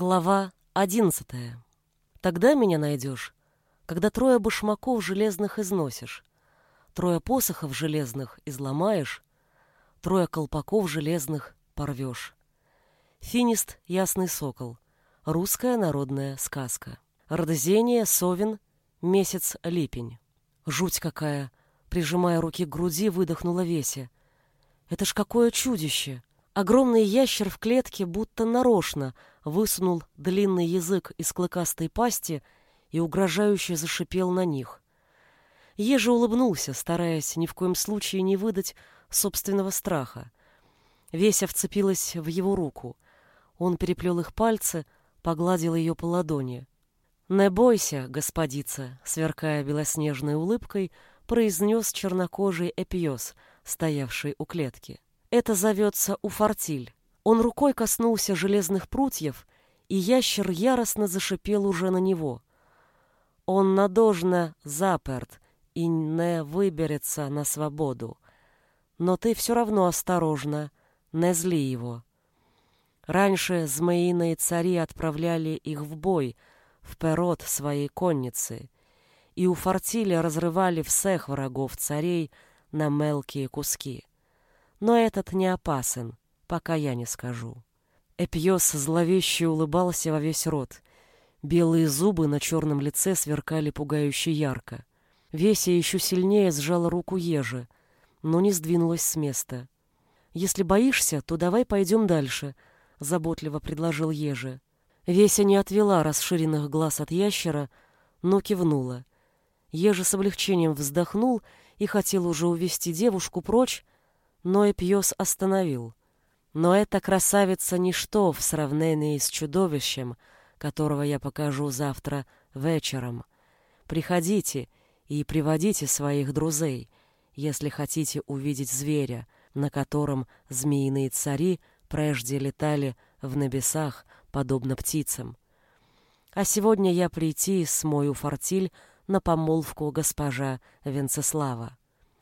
Глава одиннадцатая. Тогда меня найдешь, когда трое башмаков железных износишь, трое посохов железных изломаешь, трое колпаков железных порвешь. Финист Ясный Сокол. Русская народная сказка. Родозение, Совин, месяц липень. Жуть какая! Прижимая руки к груди, выдохнула Веся. Это ж какое чудище! Огромный ящер в клетке будто нарочно высунул длинный язык из клыкастой пасти и угрожающе зашипел на них. Ежи улыбнулся, стараясь ни в коем случае не выдать собственного страха. Веся вцепилась в его руку. Он переплел их пальцы, погладил ее по ладони. «Не бойся, господица», — сверкая белоснежной улыбкой, произнес чернокожий эпиос, стоявший у клетки. Это зовется уфортиль. Он рукой коснулся железных прутьев, и ящер яростно зашипел уже на него. Он надежно заперт и не выберется на свободу. Но ты все равно осторожно, не зли его. Раньше змеиные цари отправляли их в бой, вперед своей конницы, и у фортиля разрывали всех врагов царей на мелкие куски. Но этот не опасен, пока я не скажу. Эпьес зловеще улыбался во весь рот. Белые зубы на черном лице сверкали пугающе ярко. Веся еще сильнее сжала руку ежи, но не сдвинулась с места. «Если боишься, то давай пойдем дальше», — заботливо предложил ежи. Веся не отвела расширенных глаз от ящера, но кивнула. Ежи с облегчением вздохнул и хотел уже увести девушку прочь, но Эпьес остановил. Но эта красавица ничто в сравнении с чудовищем, которого я покажу завтра вечером. Приходите и приводите своих друзей, если хотите увидеть зверя, на котором змеиные цари прежде летали в небесах, подобно птицам. А сегодня я прийти смою фортиль на помолвку госпожа Венцеслава.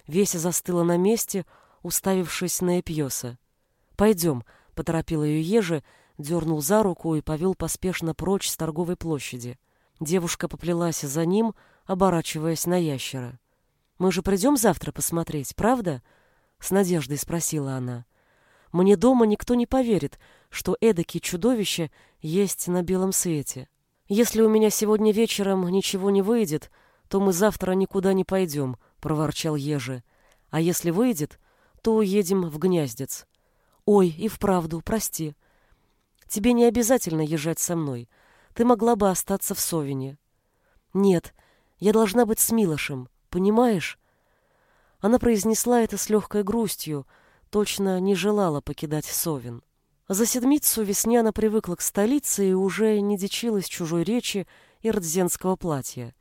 Веся застыла на месте, уставившись на Эпьеса. «Пойдем», — поторопил ее Ежи, дернул за руку и повел поспешно прочь с торговой площади. Девушка поплелась за ним, оборачиваясь на ящера. «Мы же придем завтра посмотреть, правда?» — с надеждой спросила она. «Мне дома никто не поверит, что эдакие чудовища есть на белом свете. Если у меня сегодня вечером ничего не выйдет, то мы завтра никуда не пойдем», — проворчал Ежи. «А если выйдет, то уедем в Гнездец. Ой, и вправду, прости. Тебе не обязательно езжать со мной. Ты могла бы остаться в Совине. Нет, я должна быть с Милошем, понимаешь? Она произнесла это с легкой грустью, точно не желала покидать Совин. За седмицу Весняна привыкла к столице и уже не дичилась чужой речи и рдзенского платья.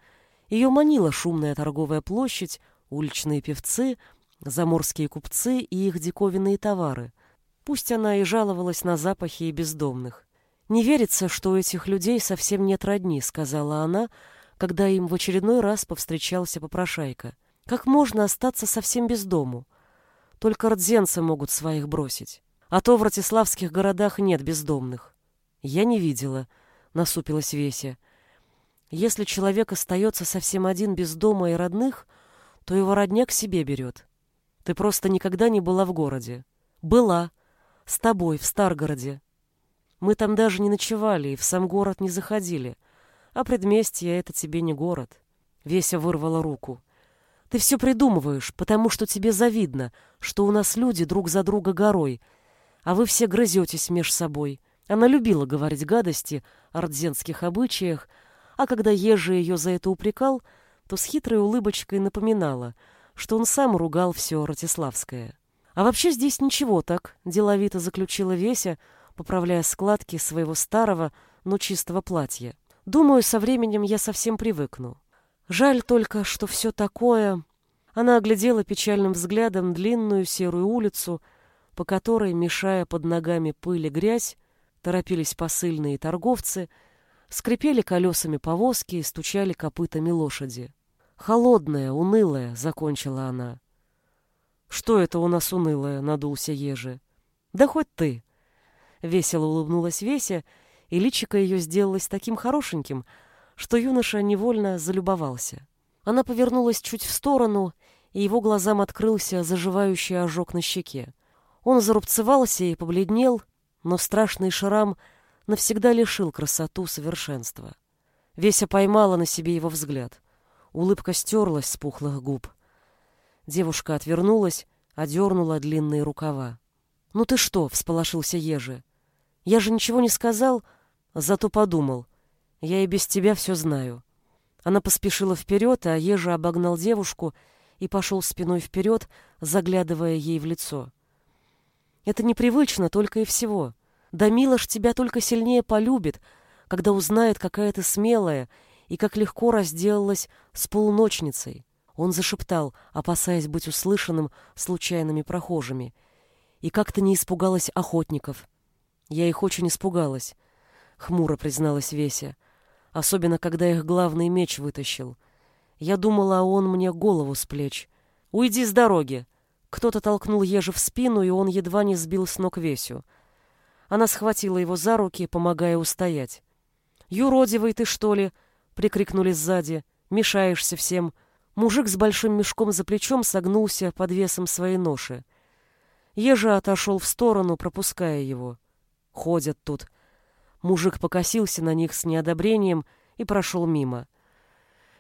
Ее манила шумная торговая площадь, уличные певцы — заморские купцы и их диковинные товары. Пусть она и жаловалась на запахи и бездомных. «Не верится, что у этих людей совсем нет родни», — сказала она, когда им в очередной раз повстречался попрошайка. «Как можно остаться совсем без дому? Только рдзенцы могут своих бросить. А то в ратиславских городах нет бездомных». «Я не видела», — насупилась Веся. «Если человек остается совсем один без дома и родных, то его родня к себе берет. Ты просто никогда не была в городе. Была. С тобой, в Старгороде. Мы там даже не ночевали и в сам город не заходили. А предместье — это тебе не город. Веся вырвала руку. Ты все придумываешь, потому что тебе завидно, что у нас люди друг за друга горой, а вы все грызетесь меж собой. Она любила говорить гадости о рдзенских обычаях, а когда Ежи ее за это упрекал, то с хитрой улыбочкой напоминала — что он сам ругал все Ратиславское. А вообще здесь ничего так, деловито заключила Веся, поправляя складки своего старого, но чистого платья. Думаю, со временем я совсем привыкну. Жаль только, что все такое... Она оглядела печальным взглядом длинную серую улицу, по которой, мешая под ногами пыль и грязь, торопились посыльные торговцы, скрипели колесами повозки и стучали копытами лошади. Холодная, унылая, закончила она. Что это у нас унылое, надулся Ежи. Да хоть ты. Весело улыбнулась Веся, и личико ее сделалось таким хорошеньким, что юноша невольно залюбовался. Она повернулась чуть в сторону, и его глазам открылся заживающий ожог на щеке. Он зарубцевался и побледнел, но страшный шрам навсегда лишил красоту совершенства. Веся поймала на себе его взгляд. Улыбка стерлась с пухлых губ. Девушка отвернулась, одернула длинные рукава. «Ну ты что?» — всполошился Ежи. «Я же ничего не сказал, зато подумал. Я и без тебя все знаю». Она поспешила вперед, а Ежи обогнал девушку и пошел спиной вперед, заглядывая ей в лицо. «Это непривычно только и всего. Да Милош тебя только сильнее полюбит, когда узнает, какая ты смелая и как легко разделалась с полуночницей. Он зашептал, опасаясь быть услышанным случайными прохожими. И как-то не испугалась охотников. Я их очень испугалась, хмуро призналась Веся. Особенно, когда их главный меч вытащил. Я думала, он мне голову с плеч. «Уйди с дороги!» Кто-то толкнул ежа в спину, и он едва не сбил с ног Весю. Она схватила его за руки, помогая устоять. «Юродивый ты, что ли?» — прикрикнули сзади. «Мешаешься всем!» Мужик с большим мешком за плечом согнулся под весом своей ноши. Ежа отошел в сторону, пропуская его. Ходят тут. Мужик покосился на них с неодобрением и прошел мимо.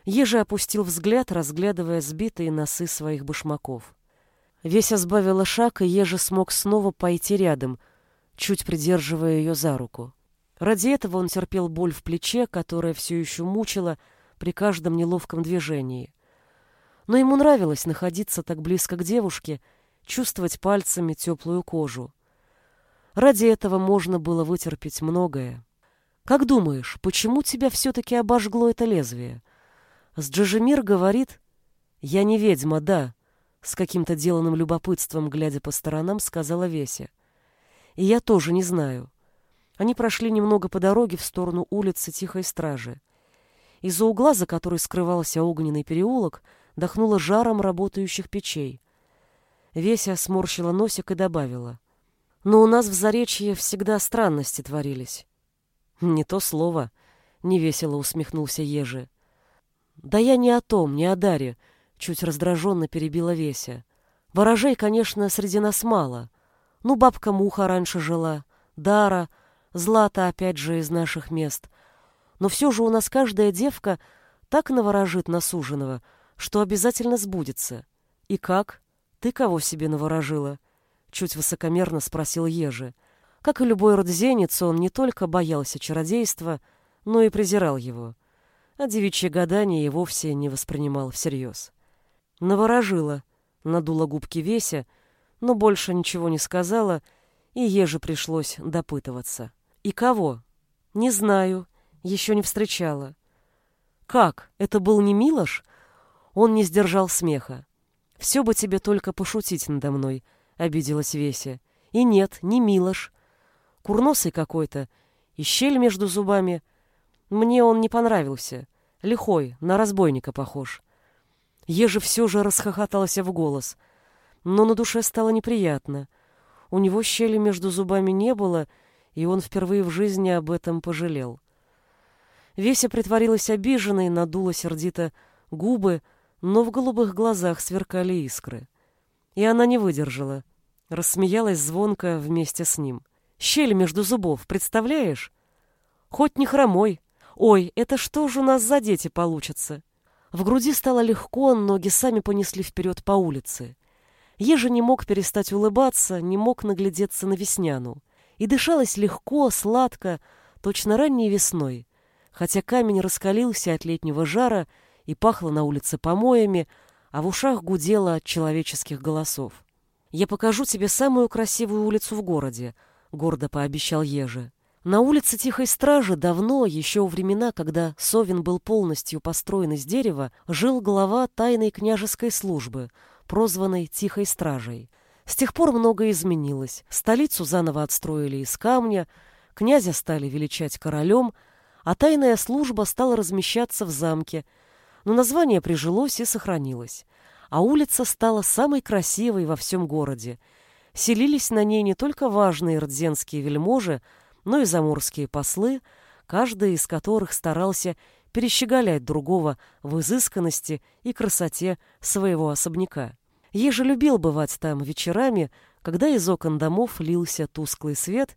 Ежа опустил взгляд, разглядывая сбитые носы своих башмаков. Веся сбавила шаг, и Ежа смог снова пойти рядом, чуть придерживая ее за руку. Ради этого он терпел боль в плече, которая все еще мучила при каждом неловком движении но ему нравилось находиться так близко к девушке, чувствовать пальцами теплую кожу. Ради этого можно было вытерпеть многое. Как думаешь, почему тебя все-таки обожгло это лезвие? С Джажемир говорит, я не ведьма, да, с каким-то деланным любопытством, глядя по сторонам, сказала Веся. И я тоже не знаю. Они прошли немного по дороге в сторону улицы Тихой Стражи. Из-за угла, за которой скрывался огненный переулок, дохнуло жаром работающих печей. Веся сморщила носик и добавила. «Но у нас в Заречье всегда странности творились». «Не то слово», — невесело усмехнулся Ежи. «Да я не о том, не о Даре», — чуть раздраженно перебила Веся. «Ворожей, конечно, среди нас мало. Ну, бабка Муха раньше жила, Дара, Злата опять же из наших мест. Но все же у нас каждая девка так наворожит насуженного, что обязательно сбудется. И как? Ты кого себе наворожила? Чуть высокомерно спросил Ежи. Как и любой родзенец, он не только боялся чародейства, но и презирал его. А девичье гадание и вовсе не воспринимал всерьез. Наворожила, надула губки Веся, но больше ничего не сказала, и Еже пришлось допытываться. И кого? Не знаю, еще не встречала. Как? Это был не Милош? Он не сдержал смеха. «Все бы тебе только пошутить надо мной», — обиделась Веся. «И нет, не Милош. Курносый какой-то, и щель между зубами. Мне он не понравился. Лихой, на разбойника похож». Еже все же расхохотался в голос, но на душе стало неприятно. У него щели между зубами не было, и он впервые в жизни об этом пожалел. Веся притворилась обиженной, надула сердито губы, но в голубых глазах сверкали искры. И она не выдержала. Рассмеялась звонко вместе с ним. «Щель между зубов, представляешь? Хоть не хромой. Ой, это что же у нас за дети получатся?» В груди стало легко, ноги сами понесли вперед по улице. Ежа не мог перестать улыбаться, не мог наглядеться на Весняну. И дышалось легко, сладко, точно ранней весной, хотя камень раскалился от летнего жара и пахло на улице помоями, а в ушах гудело от человеческих голосов. «Я покажу тебе самую красивую улицу в городе», — гордо пообещал Ежи. На улице Тихой Стражи давно, еще во времена, когда Совин был полностью построен из дерева, жил глава тайной княжеской службы, прозванной Тихой Стражей. С тех пор многое изменилось. Столицу заново отстроили из камня, князя стали величать королем, а тайная служба стала размещаться в замке, но название прижилось и сохранилось. А улица стала самой красивой во всем городе. Селились на ней не только важные рдзенские вельможи, но и заморские послы, каждый из которых старался перещеголять другого в изысканности и красоте своего особняка. Еже любил бывать там вечерами, когда из окон домов лился тусклый свет,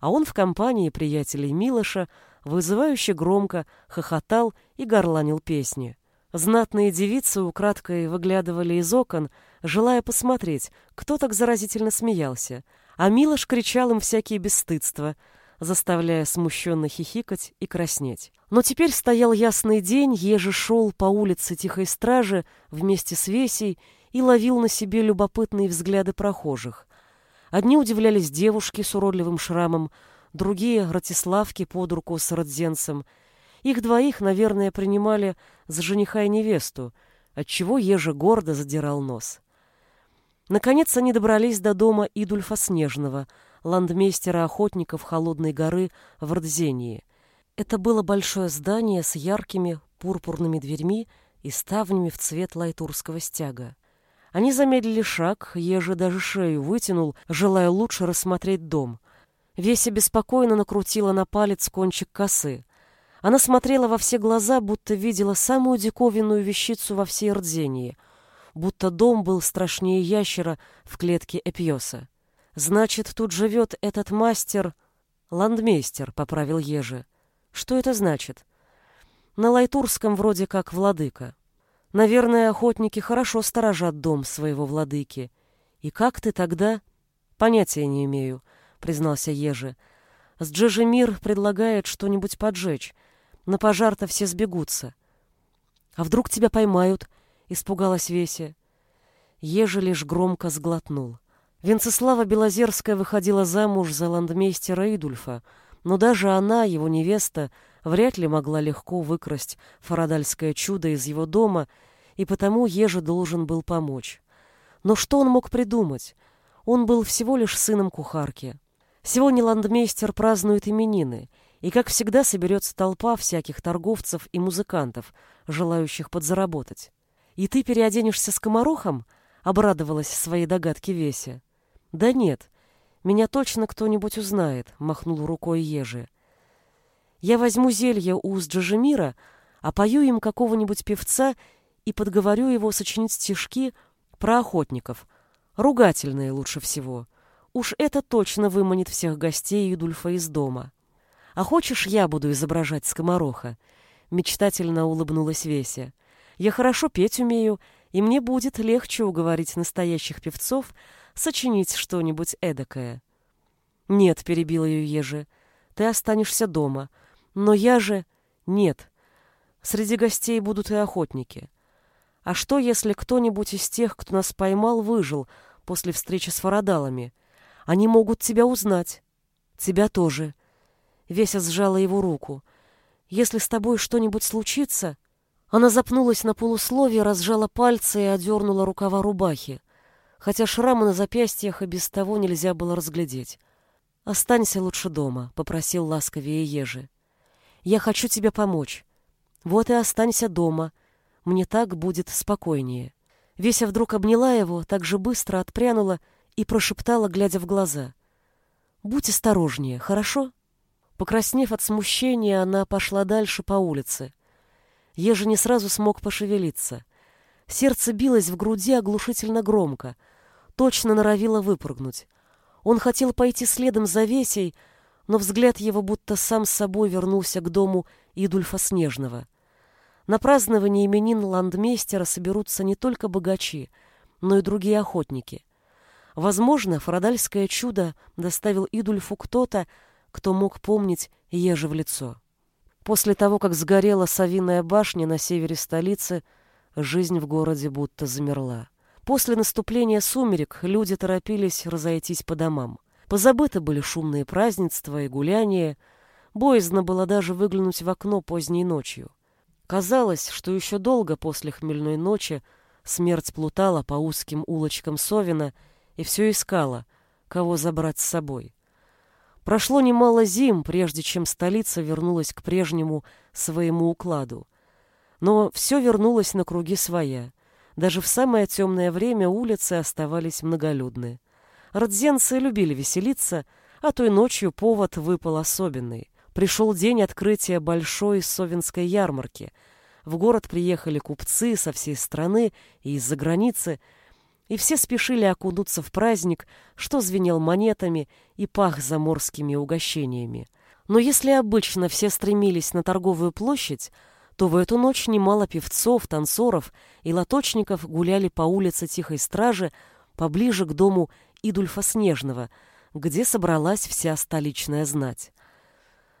а он в компании приятелей Милоша вызывающе громко хохотал и горланил песни. Знатные девицы украдкой выглядывали из окон, желая посмотреть, кто так заразительно смеялся, а Милош кричал им всякие бесстыдства, заставляя смущенно хихикать и краснеть. Но теперь стоял ясный день, еже шел по улице Тихой Стражи вместе с Весей и ловил на себе любопытные взгляды прохожих. Одни удивлялись девушке с уродливым шрамом, другие — Ратиславке под руку с родзенцем. Их двоих, наверное, принимали за жениха и невесту, отчего еже гордо задирал нос. Наконец они добрались до дома Идульфа Снежного, ландмейстера охотников Холодной горы в Родзении. Это было большое здание с яркими пурпурными дверьми и ставнями в цвет лайтурского стяга. Они замедлили шаг, еже даже шею вытянул, желая лучше рассмотреть дом. Веся беспокойно накрутила на палец кончик косы. Она смотрела во все глаза, будто видела самую диковинную вещицу во всей Рдзении — будто дом был страшнее ящера в клетке Эпьоса. «Значит, тут живет этот мастер...» «Ландмейстер», — поправил Ежи. «Что это значит?» «На Лайтурском вроде как владыка. Наверное, охотники хорошо сторожат дом своего владыки. И как ты тогда...» «Понятия не имею», — признался Ежи. «С Джежемир предлагает что-нибудь поджечь. На пожар-то все сбегутся. А вдруг тебя поймают испугалась Веся. Ежи лишь громко сглотнул. Венцеслава Белозерская выходила замуж за ландмейстера Идульфа, но даже она, его невеста, вряд ли могла легко выкрасть фарадальское чудо из его дома, и потому Ежи должен был помочь. Но что он мог придумать? Он был всего лишь сыном кухарки. Сегодня ландмейстер празднует именины, и, как всегда, соберется толпа всяких торговцев и музыкантов, желающих подзаработать. «И ты переоденешься скоморохом?» — обрадовалась своей догадке Веся. «Да нет, меня точно кто-нибудь узнает», — махнул рукой Ежи. «Я возьму зелье у Джажемира, опою им какого-нибудь певца и подговорю его сочинить стишки про охотников. Ругательные лучше всего. Уж это точно выманит всех гостей Идульфа из дома. А хочешь, я буду изображать скомороха?» Мечтательно улыбнулась Веся. Я хорошо петь умею, и мне будет легче уговорить настоящих певцов сочинить что-нибудь эдакое. Нет, перебил ее Ежи, ты останешься дома. Но я же... Нет. Среди гостей будут и охотники. А что, если кто-нибудь из тех, кто нас поймал, выжил после встречи с фарадалами? Они могут тебя узнать. Тебя тоже. Веся сжала его руку. Если с тобой что-нибудь случится, она запнулась на полусловие, разжала пальцы и одернула рукава рубахи, хотя шрамы на запястьях и без того нельзя было разглядеть. «Останься лучше дома», — попросил ласковее Ежи. «Я хочу тебе помочь. Вот и останься дома. Мне так будет спокойнее». Веся вдруг обняла его, так же быстро отпрянула и прошептала, глядя в глаза. «Будь осторожнее, хорошо?» Покраснев от смущения, она пошла дальше по улице. Ежи не сразу смог пошевелиться. Сердце билось в груди оглушительно громко, точно норовило выпрыгнуть. Он хотел пойти следом за Весей, но взгляд его будто сам собой вернулся к дому Идульфа Снежного. На празднование именин ландмейстера соберутся не только богачи, но и другие охотники. Возможно, фарадальское чудо доставил Идульфу кто-то, кто мог помнить Ежи в лицо. После того, как сгорела Савиная башня на севере столицы, жизнь в городе будто замерла. После наступления сумерек люди торопились разойтись по домам. Позабыты были шумные празднества и гуляния, боязно было даже выглянуть в окно поздней ночью. Казалось, что еще долго после хмельной ночи смерть плутала по узким улочкам Совина и все искала, кого забрать с собой. Прошло немало зим, прежде чем столица вернулась к прежнему своему укладу. Но все вернулось на круги своя. Даже в самое темное время улицы оставались многолюдны. Родзенцы любили веселиться, А той ночью повод выпал особенный. Пришел день открытия большой совинской ярмарки. В город приехали купцы со всей страны и из-за границы, и все спешили окунуться в праздник, что звенел монетами и пах заморскими угощениями. Но если обычно все стремились на торговую площадь, то в эту ночь немало певцов, танцоров и лоточников гуляли по улице Тихой Стражи поближе к дому Идульфа Снежного, где собралась вся столичная знать.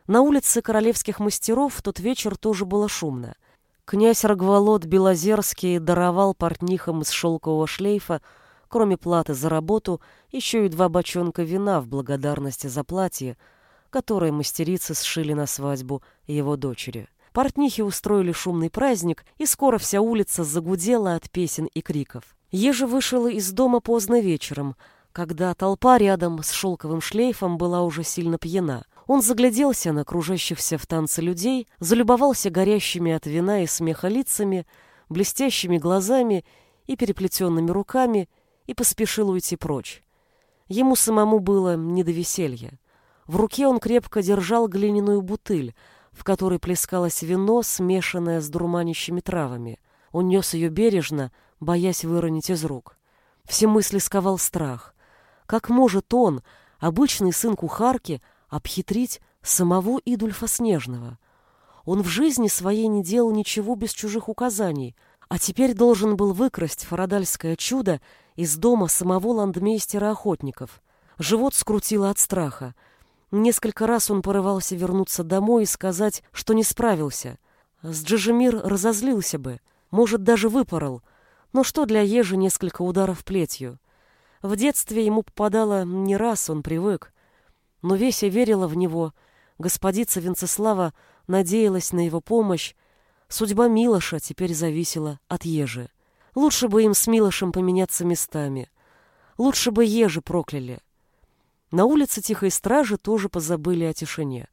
На улице королевских мастеров тот вечер тоже было шумно. Князь Рогволод Белозерский даровал портнихам из шелкового шлейфа, кроме платы за работу, еще и два бочонка вина в благодарности за платье — которые мастерицы сшили на свадьбу его дочери. Портнихи устроили шумный праздник, и скоро вся улица загудела от песен и криков. Ежи вышел из дома поздно вечером, когда толпа рядом с шелковым шлейфом была уже сильно пьяна. Он загляделся на кружащихся в танце людей, залюбовался горящими от вина и смеха лицами, блестящими глазами и переплетенными руками и поспешил уйти прочь. Ему самому было не до веселья. В руке он крепко держал глиняную бутыль, в которой плескалось вино, смешанное с дурманящими травами. Он нес ее бережно, боясь выронить из рук. Все мысли сковал страх. Как может он, обычный сын кухарки, обхитрить самого Идульфа Снежного? Он в жизни своей не делал ничего без чужих указаний, а теперь должен был выкрасть фарадальское чудо из дома самого ландмейстера охотников. Живот скрутило от страха — Несколько раз он порывался вернуться домой и сказать, что не справился. С Джижемир разозлился бы, может, даже выпорол. Но что для ежи несколько ударов плетью? В детстве ему попадало не раз, он привык. Но Веся верила в него, господица Венцеслава надеялась на его помощь. Судьба Милоша теперь зависела от ежи. Лучше бы им с Милошем поменяться местами. Лучше бы ежи прокляли. На улице Тихой Стражи тоже позабыли о тишине.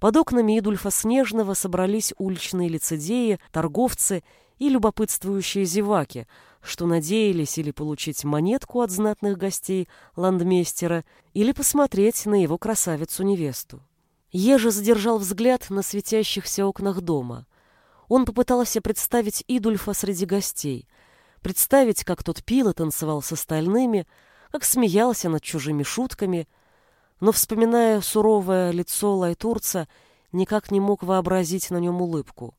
Под окнами Идульфа Снежного собрались уличные лицедеи, торговцы и любопытствующие зеваки, что надеялись или получить монетку от знатных гостей ландмейстера, или посмотреть на его красавицу-невесту. Ежа задержал взгляд на светящихся окнах дома. Он попытался представить Идульфа среди гостей, представить, как тот пил и танцевал с остальными, как смеялся над чужими шутками, но, вспоминая суровое лицо Лайтурца, никак не мог вообразить на нем улыбку.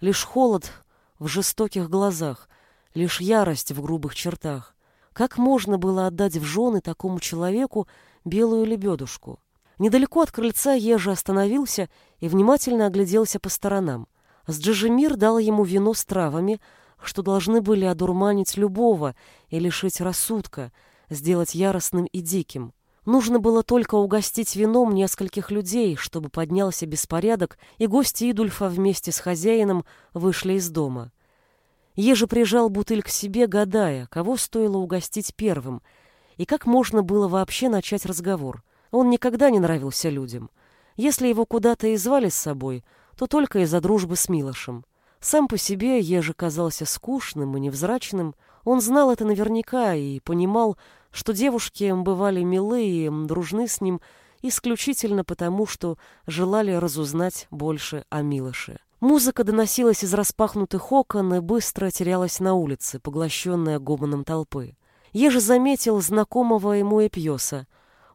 Лишь холод в жестоких глазах, лишь ярость в грубых чертах. Как можно было отдать в жены такому человеку белую лебедушку? Недалеко от крыльца Ежи остановился и внимательно огляделся по сторонам. Сджижемир дал ему вино с травами, что должны были одурманить любого и лишить рассудка, сделать яростным и диким. Нужно было только угостить вином нескольких людей, чтобы поднялся беспорядок, и гости Идульфа вместе с хозяином вышли из дома. Ежи прижал бутыль к себе, гадая, кого стоило угостить первым, и как можно было вообще начать разговор. Он никогда не нравился людям. Если его куда-то и звали с собой, то только из-за дружбы с Милошем. Сам по себе Ежи казался скучным и невзрачным, он знал это наверняка и понимал, что девушки бывали милы и дружны с ним исключительно потому, что желали разузнать больше о Милоше. Музыка доносилась из распахнутых окон и быстро терялась на улице, поглощенная гомоном толпы. Еже заметил знакомого ему Эпьоса.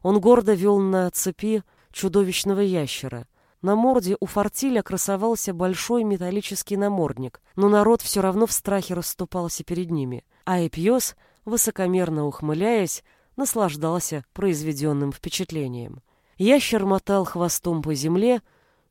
Он гордо вел на цепи чудовищного ящера. На морде у фортиля красовался большой металлический намордник, но народ все равно в страхе расступался перед ними а Эпьес, высокомерно ухмыляясь, наслаждался произведенным впечатлением. Ящер мотал хвостом по земле,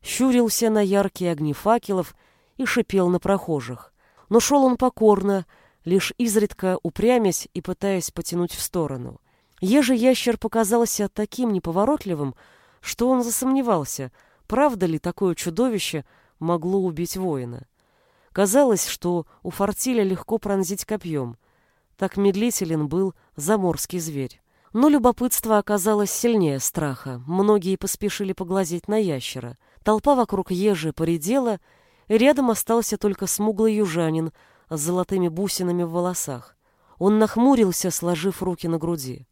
щурился на яркие огни факелов и шипел на прохожих. Но шел он покорно, лишь изредка упрямясь и пытаясь потянуть в сторону. Еже ящер показался таким неповоротливым, что он засомневался, правда ли такое чудовище могло убить воина. Казалось, что у фортиля легко пронзить копьем. Так медлителен был заморский зверь. Но любопытство оказалось сильнее страха. Многие поспешили поглазеть на ящера. Толпа вокруг ежи поредела, и рядом остался только смуглый южанин с золотыми бусинами в волосах. Он нахмурился, сложив руки на груди.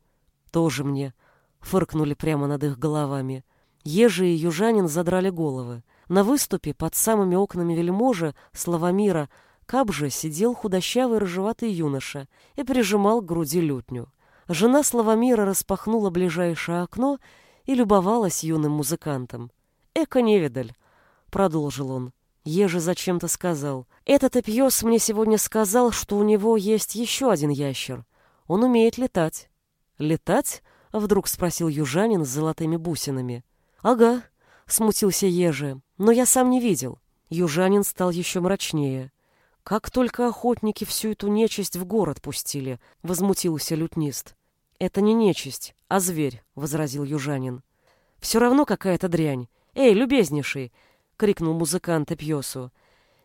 «Тоже мне — фыркнули прямо над их головами. Ежи и южанин задрали головы. На выступе под самыми окнами вельможи Славомира Кабже сидел худощавый рыжеватый юноша и прижимал к груди лютню. Жена Славомира распахнула ближайшее окно и любовалась юным музыкантом. «Эко невидаль», — продолжил он. Ежи зачем-то сказал. «Этот эпьес мне сегодня сказал, что у него есть еще один ящер. Он умеет летать». «Летать?» — вдруг спросил южанин с золотыми бусинами. «Ага», — смутился Ежи, — «но я сам не видел». Южанин стал еще мрачнее. «Как только охотники всю эту нечисть в город пустили», — возмутился лютнист. «Это не нечисть, а зверь», — возразил южанин. «Все равно какая-то дрянь. Эй, любезнейший!» — крикнул музыкант Эпьесу.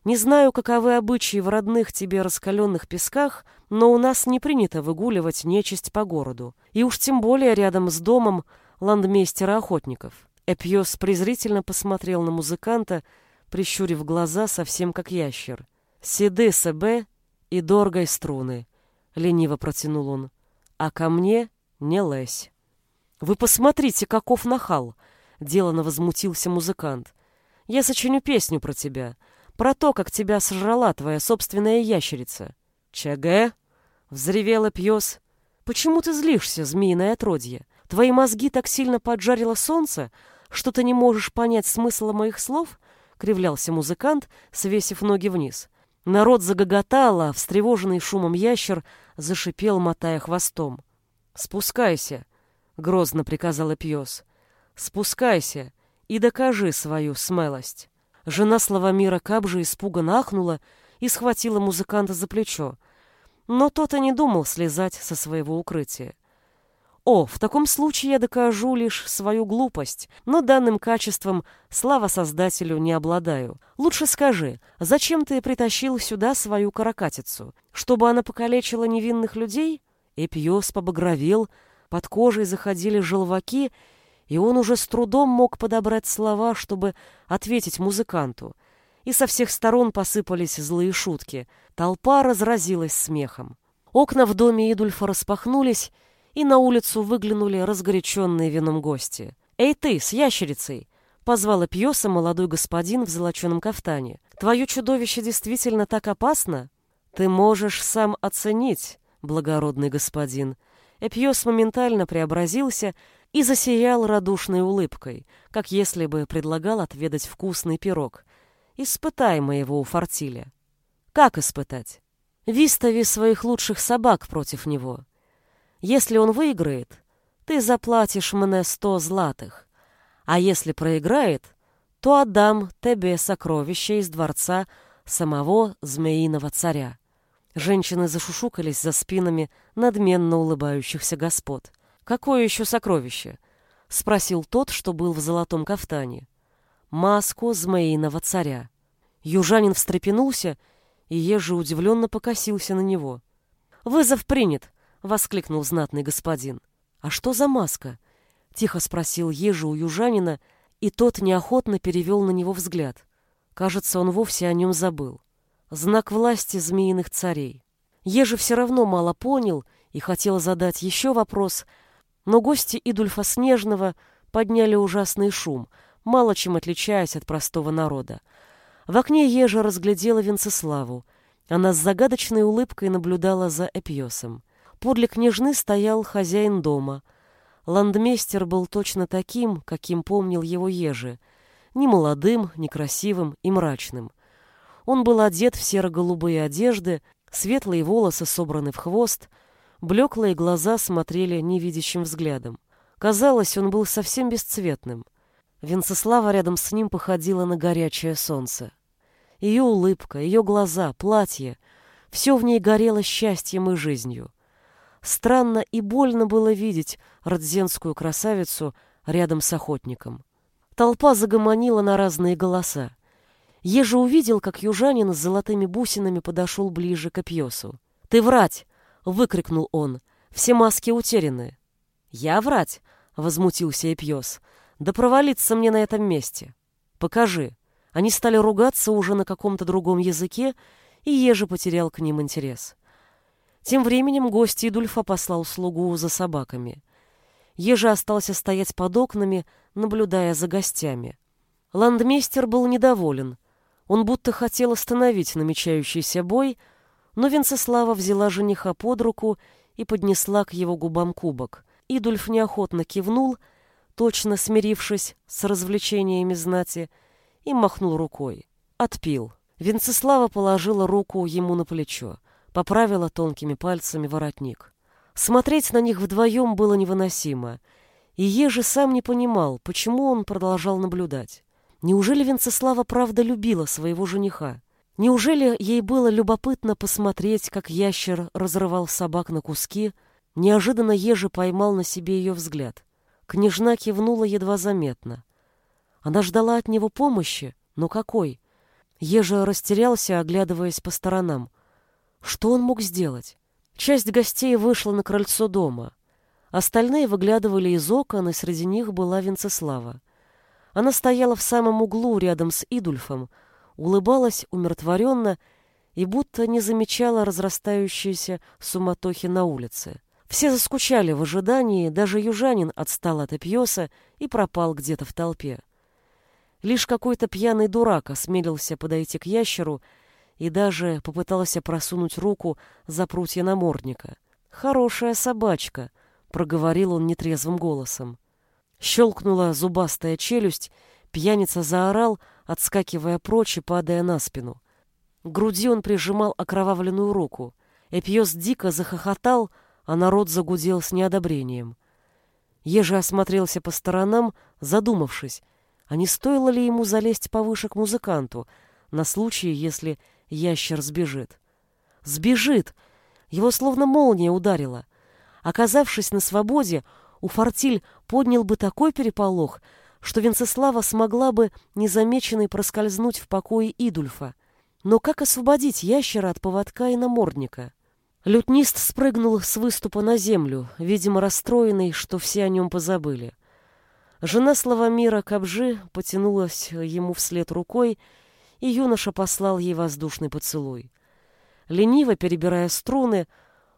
«Не знаю, каковы обычаи в родных тебе раскаленных песках, но у нас не принято выгуливать нечисть по городу. И уж тем более рядом с домом ландмейстера охотников». Эпьес презрительно посмотрел на музыканта, прищурив глаза совсем как ящер. «Седы себе и доргой струны», — лениво протянул он а ко мне не лезь. Вы посмотрите, каков нахал, делано возмутился музыкант. Я сочиню песню про тебя, про то, как тебя сожрала твоя собственная ящерица. ЧГ? взревела пьес. Почему ты злишься, змеиное отродье? Твои мозги так сильно поджарило солнце, что ты не можешь понять смысла моих слов? Кривлялся музыкант, свесив ноги вниз. Народ загоготал, а встревоженный шумом ящер зашипел, мотая хвостом. «Спускайся!» — грозно приказал Пьес. «Спускайся и докажи свою смелость!» Жена Славомира Кабжи испуганно ахнула и схватила музыканта за плечо, но тот и не думал слезать со своего укрытия. О, в таком случае я докажу лишь свою глупость, но данным качеством, слава Создателю, не обладаю. Лучше скажи, зачем ты притащил сюда свою каракатицу? Чтобы она покалечила невинных людей? Эпьес побагровел, под кожей заходили желваки, и он уже с трудом мог подобрать слова, чтобы ответить музыканту. И со всех сторон посыпались злые шутки. Толпа разразилась смехом. Окна в доме Идульфа распахнулись, и на улицу выглянули разгоряченные вином гости. «Эй ты, с ящерицей!» — позвала Пьеса молодой господин в золоченом кафтане. «Твое чудовище действительно так опасно?» «Ты можешь сам оценить, благородный господин». Эпьес моментально преобразился и засиял радушной улыбкой, как если бы предлагал отведать вкусный пирог. «Испытай моего у фортиля». «Как испытать?» «Вистави своих лучших собак против него. Если он выиграет, ты заплатишь мне сто златых, а если проиграет, то отдам тебе сокровища из дворца самого змеиного царя. Женщины зашушукались за спинами надменно улыбающихся господ. «Какое еще сокровище?» — спросил тот, что был в золотом кафтане. «Маску змеиного царя». Южанин встрепенулся и еже удивленно покосился на него. «Вызов принят!» воскликнул знатный господин. А что за маска? тихо спросил Ежи у южанина, и тот неохотно перевел на него взгляд. Кажется, он вовсе о нем забыл. Знак власти змеиных царей. Ежи все равно мало понял и хотел задать еще вопрос, но гости Идульфа Снежного подняли ужасный шум, мало чем отличаясь от простого народа. В окне Ежа разглядела Венцеславу. Она с загадочной улыбкой наблюдала за Эпьосом. Подле княжны стоял хозяин дома. Ландмейстер был точно таким, каким помнил его Ежи, ни молодым, ни красивым и мрачным. Он был одет в серо-голубые одежды, светлые волосы собраны в хвост, блеклые глаза смотрели невидящим взглядом. Казалось, он был совсем бесцветным. Венцеслава рядом с ним походила на горячее солнце. Ее улыбка, ее глаза, платье — все в ней горело счастьем и жизнью. Странно и больно было видеть родзенскую красавицу рядом с охотником. Толпа загомонила на разные голоса. Еже увидел, как южанин с золотыми бусинами подошел ближе к Эпьесу. «Ты врать!» — выкрикнул он. «Все маски утеряны». «Я врать?» — возмутился Эпьес. «Да провалиться мне на этом месте. Покажи». Они стали ругаться уже на каком-то другом языке, и Еже потерял к ним интерес. Тем временем гость Идульфа послал слугу за собаками. Ежа остался стоять под окнами, наблюдая за гостями. Ландмейстер был недоволен. Он будто хотел остановить намечающийся бой, но Венцеслава взяла жениха под руку и поднесла к его губам кубок. Идульф неохотно кивнул, точно смирившись с развлечениями знати, и махнул рукой. Отпил. Венцеслава положила руку ему на плечо, поправила тонкими пальцами воротник. Смотреть на них вдвоем было невыносимо, и Ежи сам не понимал, почему он продолжал наблюдать. Неужели Венцеслава правда любила своего жениха? Неужели ей было любопытно посмотреть, как ящер разрывал собак на куски? Неожиданно Ежи поймал на себе ее взгляд. Княжна кивнула едва заметно. Она ждала от него помощи, но какой? Ежа растерялся, оглядываясь по сторонам. Что он мог сделать? Часть гостей вышла на крыльцо дома. Остальные выглядывали из окон, и среди них была Венцеслава. Она стояла в самом углу рядом с Идульфом, улыбалась умиротворенно и будто не замечала разрастающейся суматохи на улице. Все заскучали в ожидании, даже южанин отстал от Эпьоса и пропал где-то в толпе. Лишь какой-то пьяный дурак осмелился подойти к ящеру и даже попытался просунуть руку за прутья намордника. «Хорошая собачка», — проговорил он нетрезвым голосом. Щелкнула зубастая челюсть, пьяница заорал, отскакивая прочь и падая на спину. К груди он прижимал окровавленную руку. Эпьес дико захохотал, а народ загудел с неодобрением. Еже осмотрелся по сторонам, задумавшись, а не стоило ли ему залезть повыше к музыканту, на случай, если ящер сбежит. Сбежит! Его словно молния ударила. Оказавшись на свободе, у Фортиль поднял бы такой переполох, что Венцеслава смогла бы незамеченной проскользнуть в покое Идульфа. Но как освободить ящера от поводка и намордника? Лютнист спрыгнул с выступа на землю, видимо, расстроенный, что все о нем позабыли. Жена Славомира Кабжи потянулась ему вслед рукой, и юноша послал ей воздушный поцелуй. Лениво перебирая струны,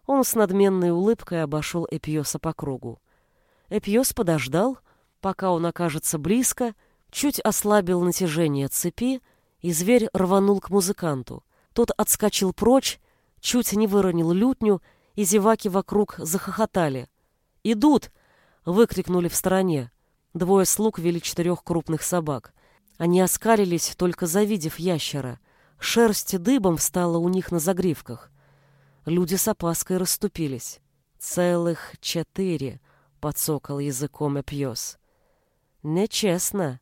он с надменной улыбкой обошел Эпьоса по кругу. Эпьос подождал, пока он окажется близко, чуть ослабил натяжение цепи, и зверь рванул к музыканту. Тот отскочил прочь, чуть не выронил лютню, и зеваки вокруг захохотали. «Идут!» — выкрикнули в стороне. Двое слуг вели четырех крупных собак. Они оскалились, только завидев ящера. Шерсть дыбом встала у них на загривках. Люди с опаской расступились. «Целых четыре», — подсокал языком Эпьес. «Нечестно,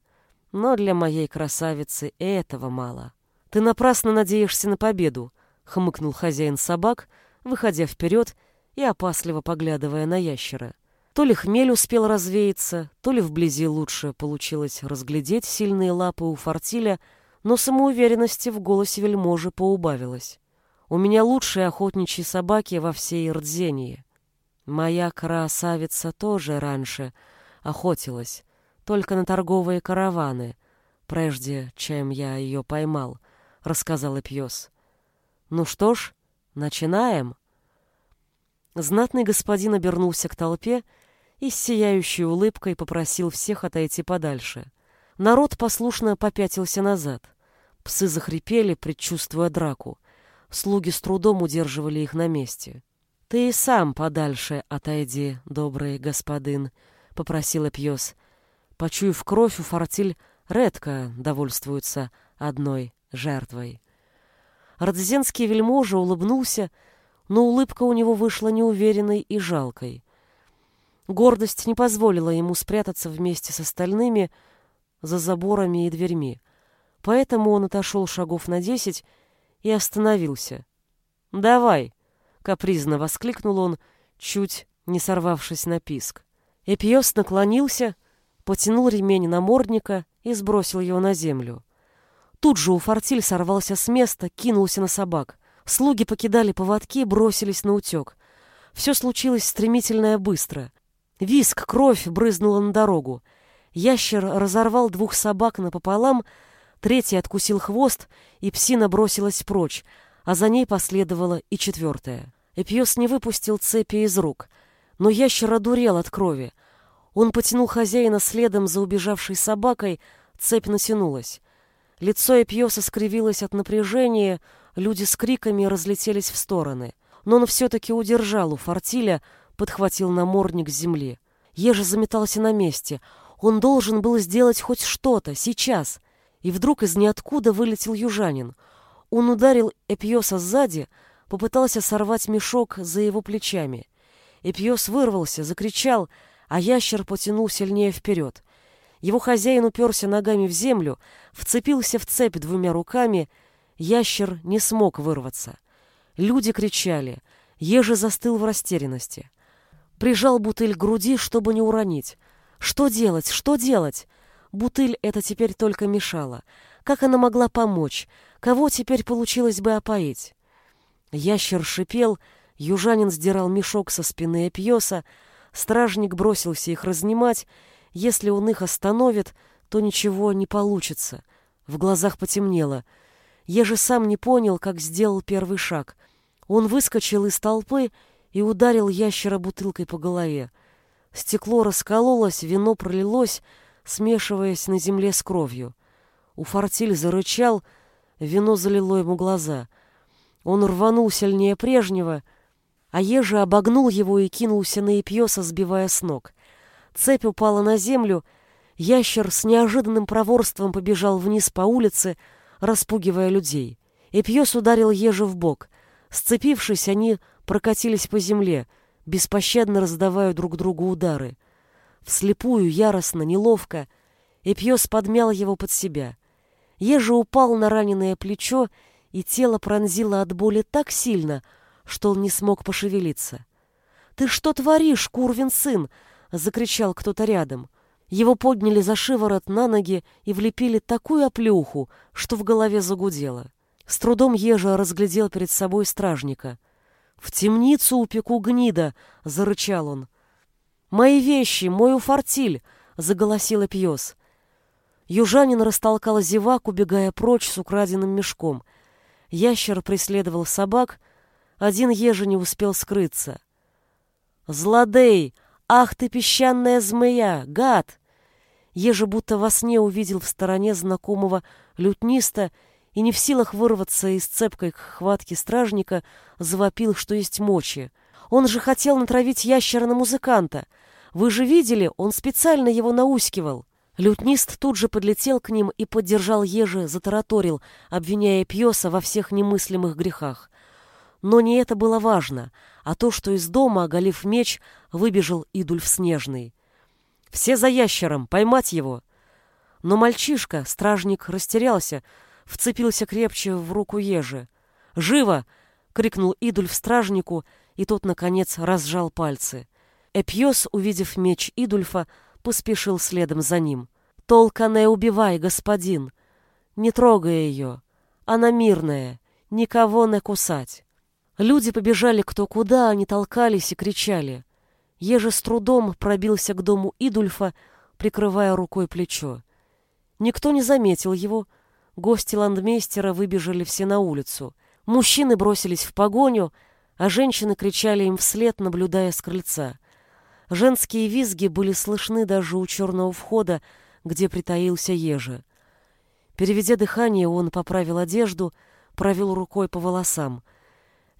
но для моей красавицы этого мало». «Ты напрасно надеешься на победу», — хмыкнул хозяин собак, выходя вперед и опасливо поглядывая на ящера. То ли хмель успел развеяться, то ли вблизи лучше получилось разглядеть сильные лапы у фортиля, но самоуверенности в голосе вельможи поубавилось. «У меня лучшие охотничьи собаки во всей Ирдзении. Моя красавица тоже раньше охотилась, только на торговые караваны, прежде чем я ее поймал», — рассказал Эпьес. «Ну что ж, начинаем?» Знатный господин обернулся к толпе и с сияющей улыбкой попросил всех отойти подальше. Народ послушно попятился назад. Псы захрипели, предчувствуя драку. Слуги с трудом удерживали их на месте. «Ты и сам подальше отойди, добрый господин», — попросила Пьес. Почуяв кровь, у фортиль редко довольствуются одной жертвой. Родзенский вельможа улыбнулся, но улыбка у него вышла неуверенной и жалкой. Гордость не позволила ему спрятаться вместе с остальными за заборами и дверьми. Поэтому он отошел шагов на десять и остановился. «Давай!» — капризно воскликнул он, чуть не сорвавшись на писк. Эпиос наклонился, потянул ремень намордника и сбросил его на землю. Тут же у фортиль сорвался с места, кинулся на собак. Слуги покидали поводки, бросились на утек. Все случилось стремительно и быстро. Виск, кровь брызнула на дорогу. Ящер разорвал двух собак напополам, третий откусил хвост, и псина бросилась прочь, а за ней последовала и четвертая. Эпьес не выпустил цепи из рук, но ящер одурел от крови. Он потянул хозяина следом за убежавшей собакой, цепь натянулась. Лицо Эпьоса скривилось от напряжения, люди с криками разлетелись в стороны. Но он все-таки удержал у фортиля, подхватил намордник с земли. Ежа заметался на месте. Он должен был сделать хоть что-то, сейчас. И вдруг из ниоткуда вылетел южанин. Он ударил Эпьоса сзади, попытался сорвать мешок за его плечами. Эпьос вырвался, закричал, а ящер потянул сильнее вперед. Его хозяин уперся ногами в землю, вцепился в цепь двумя руками. Ящер не смог вырваться. Люди кричали. Ежи застыл в растерянности. Прижал бутыль к груди, чтобы не уронить. Что делать? Что делать? Бутыль это теперь только мешала. Как она могла помочь? Кого теперь получилось бы опоить? Ящер шипел, южанин сдирал мешок со спины Эпьоса, стражник бросился их разнимать. Если он их остановит, то ничего не получится. В глазах потемнело. Я же сам не понял, как сделал первый шаг. Он выскочил из толпы и ударил ящера бутылкой по голове. Стекло раскололось, вино пролилось, смешиваясь на земле с кровью. У фортиль зарычал, вино залило ему глаза. Он рванул сильнее прежнего, а Ежи обогнул его и кинулся на Епьеса, сбивая с ног. Цепь упала на землю, ящер с неожиданным проворством побежал вниз по улице, распугивая людей. Эпьес ударил Ежи в бок. Сцепившись, они прокатились по земле, беспощадно раздавая друг другу удары. Вслепую, яростно, неловко, Эпьес подмял его под себя. Ежи упал на раненое плечо, и тело пронзило от боли так сильно, что он не смог пошевелиться. «Ты что творишь, Курвин сын?» — закричал кто-то рядом. Его подняли за шиворот на ноги и влепили такую оплюху, что в голове загудело. С трудом Ежа разглядел перед собой стражника. «В темницу упеку гнида!» — зарычал он. «Мои вещи, мой уфортиль!» — заголосила Пьес. Южанин растолкал зевак, убегая прочь с украденным мешком. Ящер преследовал собак, один ежа не успел скрыться. «Злодей! Ах ты, песчаная змея! Гад!» Ежа будто во сне увидел в стороне знакомого лютниста и не в силах вырваться из цепкой хватки стражника, завопил, что есть мочи. Он же хотел натравить ящера на музыканта. Вы же видели, он специально его наускивал. Лютнист тут же подлетел к ним и поддержал ежи, затараторил, обвиняя Пьеса во всех немыслимых грехах. Но не это было важно, а то, что из дома, оголив меч, выбежал Идульф Снежный. «Все за ящером! Поймать его!» Но мальчишка, стражник, растерялся, вцепился крепче в руку ежи. «Живо!» — крикнул Идульф стражнику, и тот, наконец, разжал пальцы. Эпьес, увидев меч Идульфа, поспешил следом за ним. «Толка не убивай, господин! Не трогай ее! Она мирная! Никого не кусать!» Люди побежали кто куда, они толкались и кричали. Еже с трудом пробился к дому Идульфа, прикрывая рукой плечо. Никто не заметил его. Гости ландмейстера выбежали все на улицу. Мужчины бросились в погоню, а женщины кричали им вслед, наблюдая с крыльца. Женские визги были слышны даже у черного входа, где притаился Ежи. Переведя дыхание, он поправил одежду, провел рукой по волосам.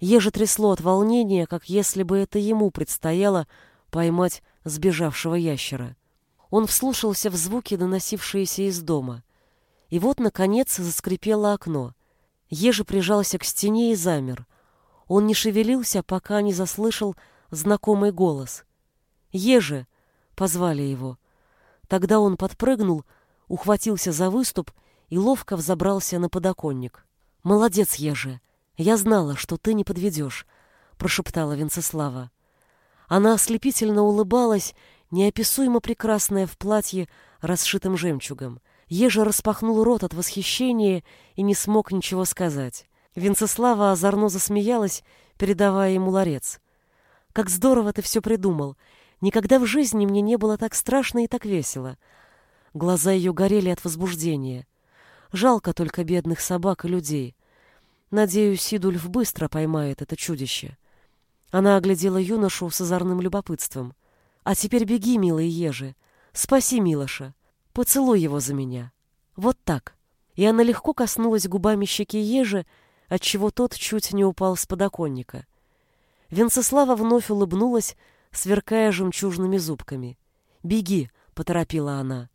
Еже трясло от волнения, как если бы это ему предстояло поймать сбежавшего ящера. Он вслушался в звуки, доносившиеся из дома. И вот, наконец, заскрипело окно. Ежи прижался к стене и замер. Он не шевелился, пока не заслышал знакомый голос. «Ежи!» — позвали его. Тогда он подпрыгнул, ухватился за выступ и ловко взобрался на подоконник. «Молодец, Ежи! Я знала, что ты не подведешь», — прошептала Венцеслава. Она ослепительно улыбалась, неописуемо прекрасная в платье, расшитым жемчугом. Ежа распахнул рот от восхищения и не смог ничего сказать. Венцеслава озорно засмеялась, передавая ему ларец. «Как здорово ты все придумал! Никогда в жизни мне не было так страшно и так весело!» Глаза ее горели от возбуждения. Жалко только бедных собак и людей. Надеюсь, Сидульф быстро поймает это чудище. Она оглядела юношу с озорным любопытством. А теперь беги, милый Ежи. Спаси Милоша. Поцелуй его за меня. Вот так. И она легко коснулась губами щеки Ежи, отчего тот чуть не упал с подоконника. Венцеслава вновь улыбнулась, сверкая жемчужными зубками. «Беги!» — поторопила она.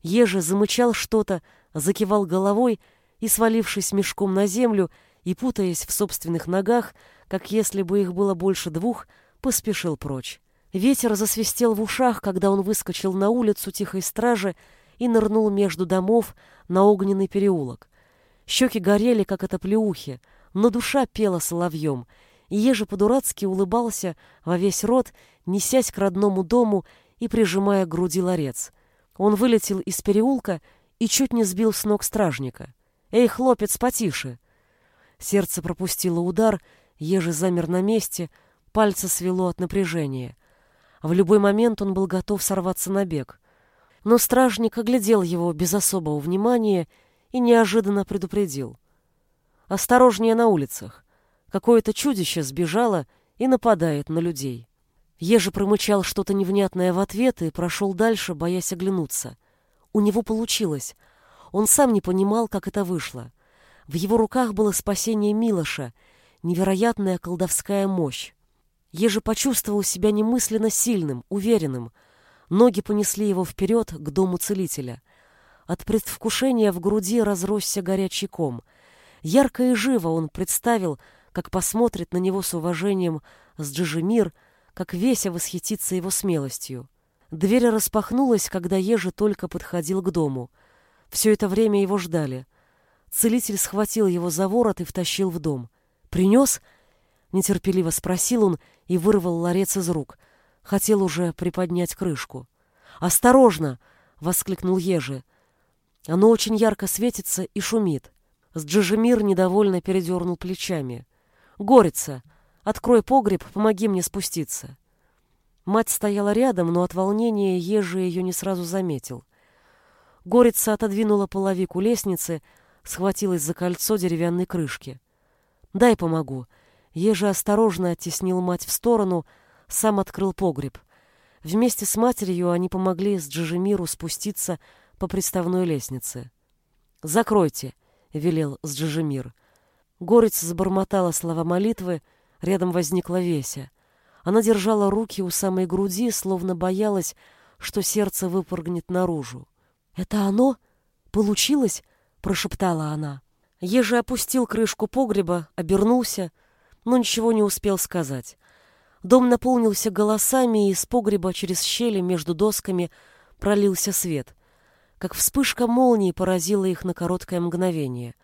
Ежи замычал что-то, закивал головой и, свалившись мешком на землю и путаясь в собственных ногах, как если бы их было больше двух, поспешил прочь. Ветер засвистел в ушах, когда он выскочил на улицу тихой стражи и нырнул между домов на огненный переулок. Щеки горели, как от оплеухи, но душа пела соловьем, и еже по-дурацки улыбался во весь рот, несясь к родному дому и прижимая к груди ларец. Он вылетел из переулка и чуть не сбил с ног стражника. «Эй, хлопец, потише!» Сердце пропустило удар, еже замер на месте, пальцы свело от напряжения. В любой момент он был готов сорваться на бег. Но стражник оглядел его без особого внимания и неожиданно предупредил. «Осторожнее на улицах. Какое-то чудище сбежало и нападает на людей». Ежи промычал что-то невнятное в ответ и прошел дальше, боясь оглянуться. У него получилось. Он сам не понимал, как это вышло. В его руках было спасение Милоша, невероятная колдовская мощь. Ежи почувствовал себя немысленно сильным, уверенным. Ноги понесли его вперед к дому целителя. От предвкушения в груди разросся горячий ком. Ярко и живо он представил, как посмотрит на него с уважением с Джижемир, как Веся восхитится его смелостью. Дверь распахнулась, когда Ежи только подходил к дому. Все это время его ждали. Целитель схватил его за ворот и втащил в дом. «Принес?» — нетерпеливо спросил он и вырвал ларец из рук. Хотел уже приподнять крышку. «Осторожно!» — воскликнул Ежи. «Оно очень ярко светится и шумит». С Джижемир недовольно передернул плечами. «Горица!» Открой погреб, помоги мне спуститься. Мать стояла рядом, но от волнения Ежи ее не сразу заметил. Горица отодвинула половику лестницы, схватилась за кольцо деревянной крышки. «Дай помогу». Ежи осторожно оттеснил мать в сторону, сам открыл погреб. Вместе с матерью они помогли с Джижемиру спуститься по приставной лестнице. «Закройте», — велел Сджижемир. Горец забормотала слова молитвы, — Рядом возникла Веся. Она держала руки у самой груди, словно боялась, что сердце выпрыгнет наружу. «Это оно? Получилось?» — прошептала она. Ежи опустил крышку погреба, обернулся, но ничего не успел сказать. Дом наполнился голосами, и из погреба через щели между досками пролился свет. Как вспышка молнии поразила их на короткое мгновение.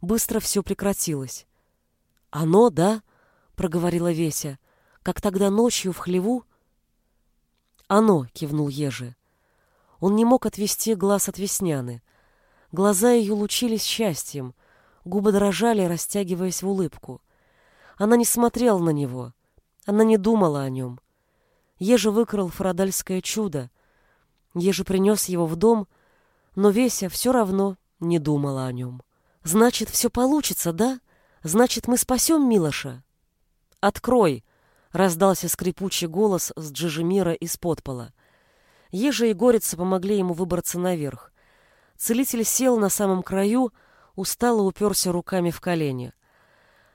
Быстро все прекратилось. «Оно, да?» проговорила Веся, как тогда ночью в хлеву. Оно, кивнул Ежи. Он не мог отвести глаз от Весняны. Глаза ее лучились счастьем, губы дрожали, растягиваясь в улыбку. Она не смотрела на него, она не думала о нем. Ежи выкрал фарадальское чудо. Ежи принес его в дом, но Веся все равно не думала о нем. «Значит, все получится, да? Значит, мы спасем Милоша?» «Открой!» — раздался скрипучий голос с Джижемира из-под пола. Ежа и Горица помогли ему выбраться наверх. Целитель сел на самом краю, устало уперся руками в колени.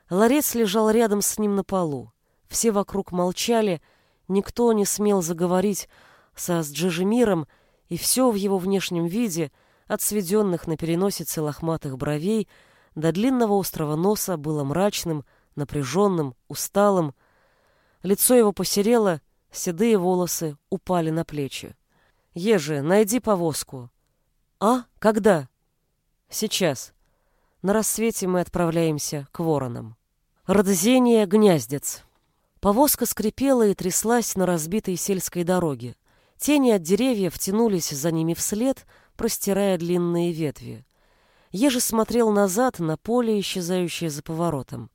Ларец лежал рядом с ним на полу. Все вокруг молчали, никто не смел заговорить со Сджижемиром, и все в его внешнем виде, от сведенных на переносице лохматых бровей до длинного острого носа, было мрачным, напряженным, усталым. Лицо его посерело, седые волосы упали на плечи. «Ежи, найди повозку». «А? Когда?» «Сейчас. На рассвете мы отправляемся к воронам». Родзение гнездец. Повозка скрипела и тряслась на разбитой сельской дороге. Тени от деревьев тянулись за ними вслед, простирая длинные ветви. Ежи смотрел назад на поле, исчезающее за поворотом.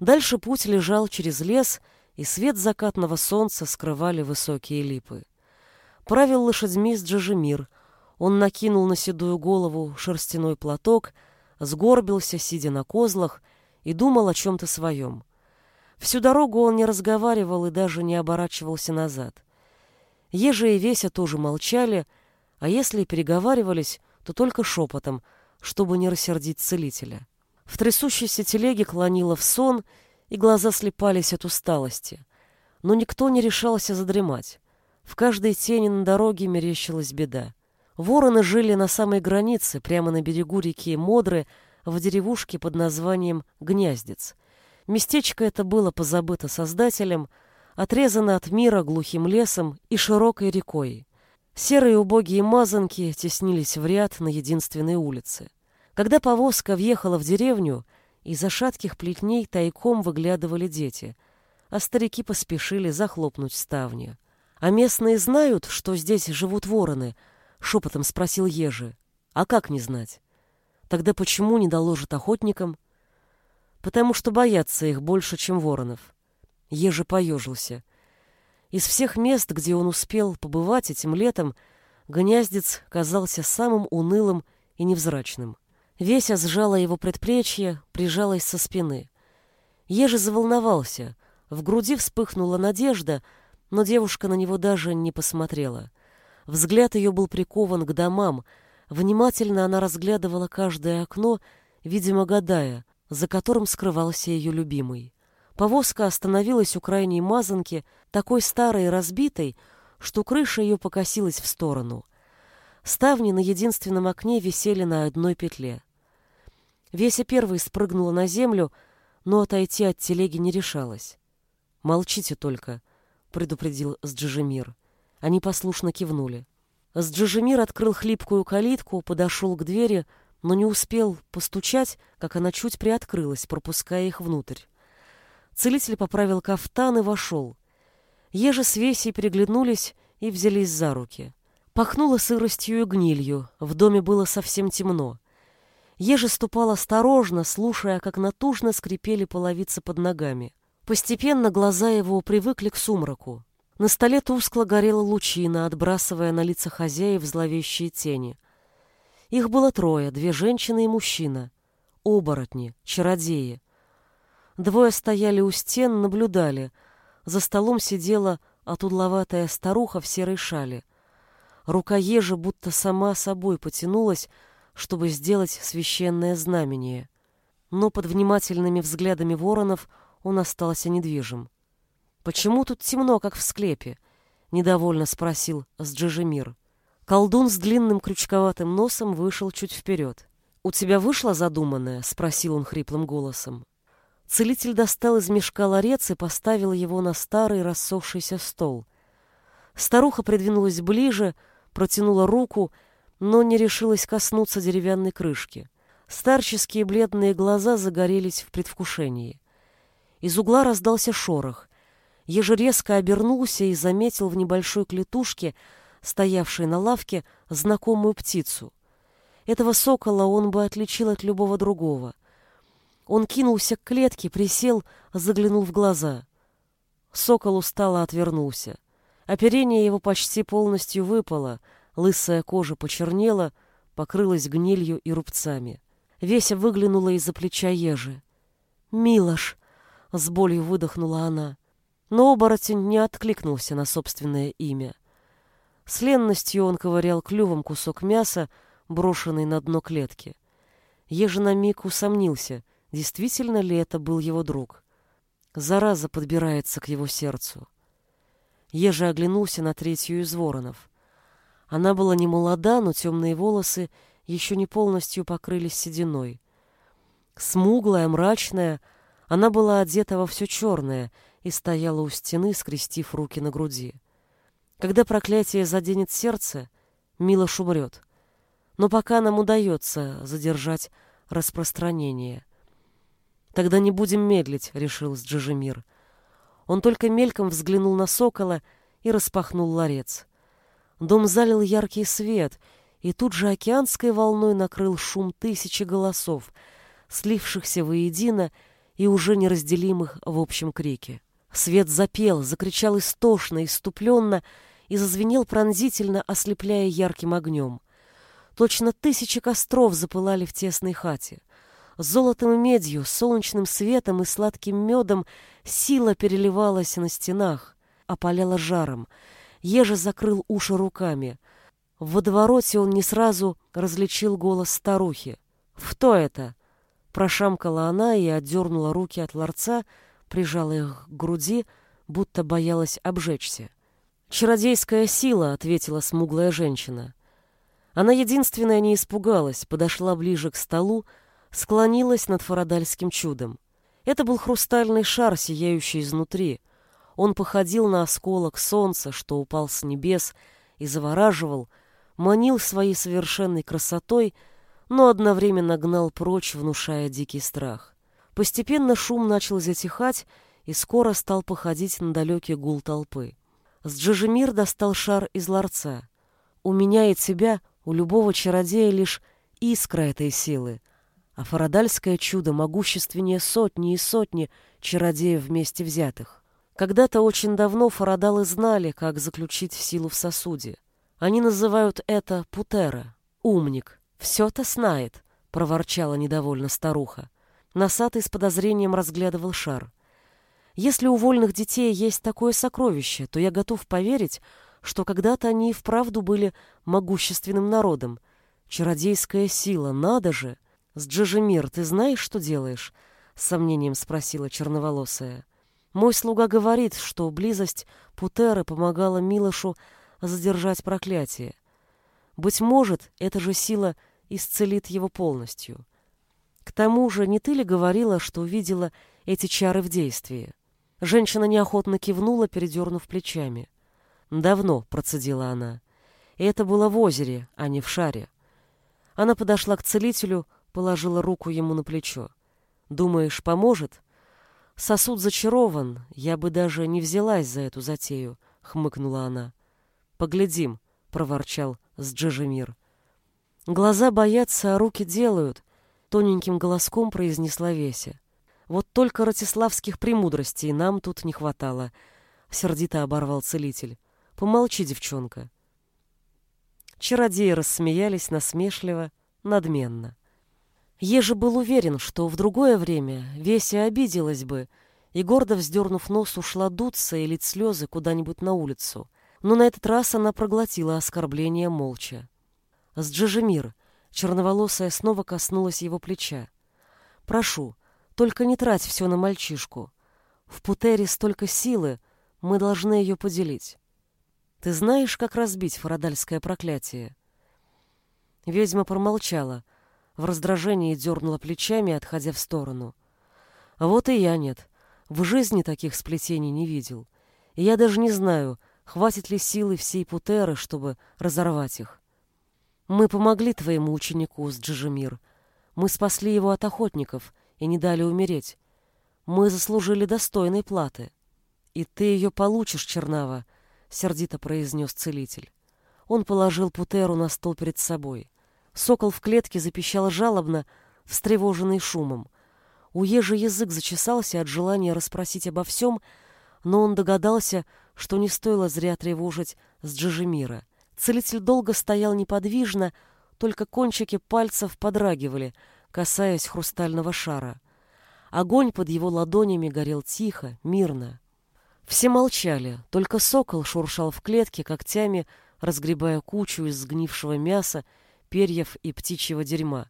Дальше путь лежал через лес, и свет закатного солнца скрывали высокие липы. Правил лошадьми с Джажемир. Он накинул на седую голову шерстяной платок, сгорбился, сидя на козлах, и думал о чем-то своем. Всю дорогу он не разговаривал и даже не оборачивался назад. Ежи и Веся тоже молчали, а если и переговаривались, то только шепотом, чтобы не рассердить целителя. В трясущейся телеге клонило в сон, и глаза слепались от усталости. Но никто не решался задремать. В каждой тени на дороге мерещилась беда. Вороны жили на самой границе, прямо на берегу реки Модры, в деревушке под названием Гнездец. Местечко это было позабыто создателем, отрезано от мира глухим лесом и широкой рекой. Серые убогие мазанки теснились в ряд на единственной улице. Когда повозка въехала в деревню, из-за шатких плетней тайком выглядывали дети, а старики поспешили захлопнуть ставни. «А местные знают, что здесь живут вороны?» — шепотом спросил Ежи. «А как не знать? Тогда почему не доложат охотникам?» «Потому что боятся их больше, чем воронов». Ежи поежился. Из всех мест, где он успел побывать этим летом, гнездец казался самым унылым и невзрачным. Веся сжала его предплечье, прижалась со спины. Ежи заволновался. В груди вспыхнула надежда, но девушка на него даже не посмотрела. Взгляд ее был прикован к домам. Внимательно она разглядывала каждое окно, видимо, гадая, за которым скрывался ее любимый. Повозка остановилась у крайней мазанки, такой старой и разбитой, что крыша ее покосилась в сторону. Ставни на единственном окне висели на одной петле. Веся первой спрыгнула на землю, но отойти от телеги не решалась. «Молчите только», — предупредил Сджижемир. Они послушно кивнули. Сджижемир открыл хлипкую калитку, подошел к двери, но не успел постучать, как она чуть приоткрылась, пропуская их внутрь. Целитель поправил кафтан и вошел. Ежи с Весей переглянулись и взялись за руки. Пахнуло сыростью и гнилью, в доме было совсем темно. Ежи ступал осторожно, слушая, как натужно скрипели половицы под ногами. Постепенно глаза его привыкли к сумраку. На столе тускло горела лучина, отбрасывая на лица хозяев зловещие тени. Их было трое, две женщины и мужчина. Оборотни, чародеи. Двое стояли у стен, наблюдали. За столом сидела отудловатая старуха в серой шале. Рука ежа будто сама собой потянулась, чтобы сделать священное знамение. Но под внимательными взглядами воронов он остался недвижим. «Почему тут темно, как в склепе?» — недовольно спросил Сджижемир. Колдун с длинным крючковатым носом вышел чуть вперед. «У тебя вышло задуманное?» — спросил он хриплым голосом. Целитель достал из мешка ларец и поставил его на старый рассохшийся стол. Старуха придвинулась ближе, протянула руку, но не решилась коснуться деревянной крышки. Старческие бледные глаза загорелись в предвкушении. Из угла раздался шорох. Еже резко обернулся и заметил в небольшой клетушке, стоявшей на лавке, знакомую птицу. Этого сокола он бы отличил от любого другого — он кинулся к клетке, присел, заглянул в глаза. Сокол устало отвернулся. Оперение его почти полностью выпало, лысая кожа почернела, покрылась гнилью и рубцами. Веся выглянула из-за плеча ежи. «Милош!» — с болью выдохнула она. Но оборотень не откликнулся на собственное имя. С ленностью он ковырял клювом кусок мяса, брошенный на дно клетки. Ежи на миг усомнился — Действительно ли это был его друг? Зараза подбирается к его сердцу. Ежи оглянулся на третью из воронов. Она была не молода, но темные волосы еще не полностью покрылись сединой. Смуглая, мрачная, она была одета во все черное и стояла у стены, скрестив руки на груди. Когда проклятие заденет сердце, Милош умрет. Но пока нам удается задержать распространение. Тогда не будем медлить, решил Сджижемир. Он только мельком взглянул на сокола и распахнул ларец. Дом залил яркий свет, и тут же океанской волной накрыл шум тысячи голосов, слившихся воедино и уже неразделимых в общем крике. Свет запел, закричал истошно, иступленно и зазвенел пронзительно, ослепляя ярким огнем. Точно тысячи костров запылали в тесной хате. Золотом и медью, солнечным светом и сладким медом сила переливалась на стенах, опаляла жаром. Ежа закрыл уши руками. В водовороте он не сразу различил голос старухи. «Кто это?» Прошамкала она и отдернула руки от ларца, прижала их к груди, будто боялась обжечься. «Чародейская сила», — ответила смуглая женщина. Она единственная не испугалась, подошла ближе к столу, склонилась над фарадальским чудом. Это был хрустальный шар, сияющий изнутри. Он походил на осколок солнца, что упал с небес и завораживал, манил своей совершенной красотой, но одновременно гнал прочь, внушая дикий страх. Постепенно шум начал затихать и скоро стал походить на далекий гул толпы. Сджижемир достал шар из ларца. У меня и тебя, у любого чародея лишь искра этой силы, а фарадальское чудо могущественнее сотни и сотни чародеев вместе взятых. Когда-то очень давно фарадалы знали, как заключить силу в сосуде. Они называют это путера, умник. Все-то знает, проворчала недовольно старуха. Носатый с подозрением разглядывал шар. Если у вольных детей есть такое сокровище, то я готов поверить, что когда-то они и вправду были могущественным народом. Чародейская сила, надо же! С Джижемир, ты знаешь, что делаешь? С сомнением спросила черноволосая. Мой слуга говорит, что близость Путеры помогала Милошу задержать проклятие. Быть может, эта же сила исцелит его полностью. К тому же, не ты ли говорила, что увидела эти чары в действии? Женщина неохотно кивнула, передернув плечами. «Давно», — процедила она. И это было в озере, а не в шаре. Она подошла к целителю, положила руку ему на плечо. «Думаешь, поможет?» «Сосуд зачарован, я бы даже не взялась за эту затею», — хмыкнула она. «Поглядим», — проворчал Сджижемир. «Глаза боятся, а руки делают», — тоненьким голоском произнесла Веся. «Вот только ратиславских премудростей нам тут не хватало», — сердито оборвал целитель. Помолчи, девчонка. Чародеи рассмеялись насмешливо, надменно. Еже был уверен, что в другое время Веся обиделась бы и, гордо вздернув нос, ушла дуться и слезы куда-нибудь на улицу. Но на этот раз она проглотила оскорбление молча. С Джижемир, черноволосая, снова коснулась его плеча. «Прошу, только не трать все на мальчишку. В Путере столько силы, мы должны ее поделить. Ты знаешь, как разбить фарадальское проклятие?» Ведьма промолчала, в раздражении дернула плечами, отходя в сторону. Вот и я нет. В жизни таких сплетений не видел. И я даже не знаю, хватит ли силы всей Путеры, чтобы разорвать их. Мы помогли твоему ученику, Сджижемир. Мы спасли его от охотников и не дали умереть. Мы заслужили достойной платы. И ты ее получишь, Чернава, —— сердито произнес целитель. Он положил Путеру на стол перед собой. Сокол в клетке запищал жалобно, встревоженный шумом. У ежи язык зачесался от желания расспросить обо всем, но он догадался, что не стоило зря тревожить с Джижемира. Целитель долго стоял неподвижно, только кончики пальцев подрагивали, касаясь хрустального шара. Огонь под его ладонями горел тихо, мирно. Все молчали, только сокол шуршал в клетке когтями, разгребая кучу из сгнившего мяса, перьев и птичьего дерьма.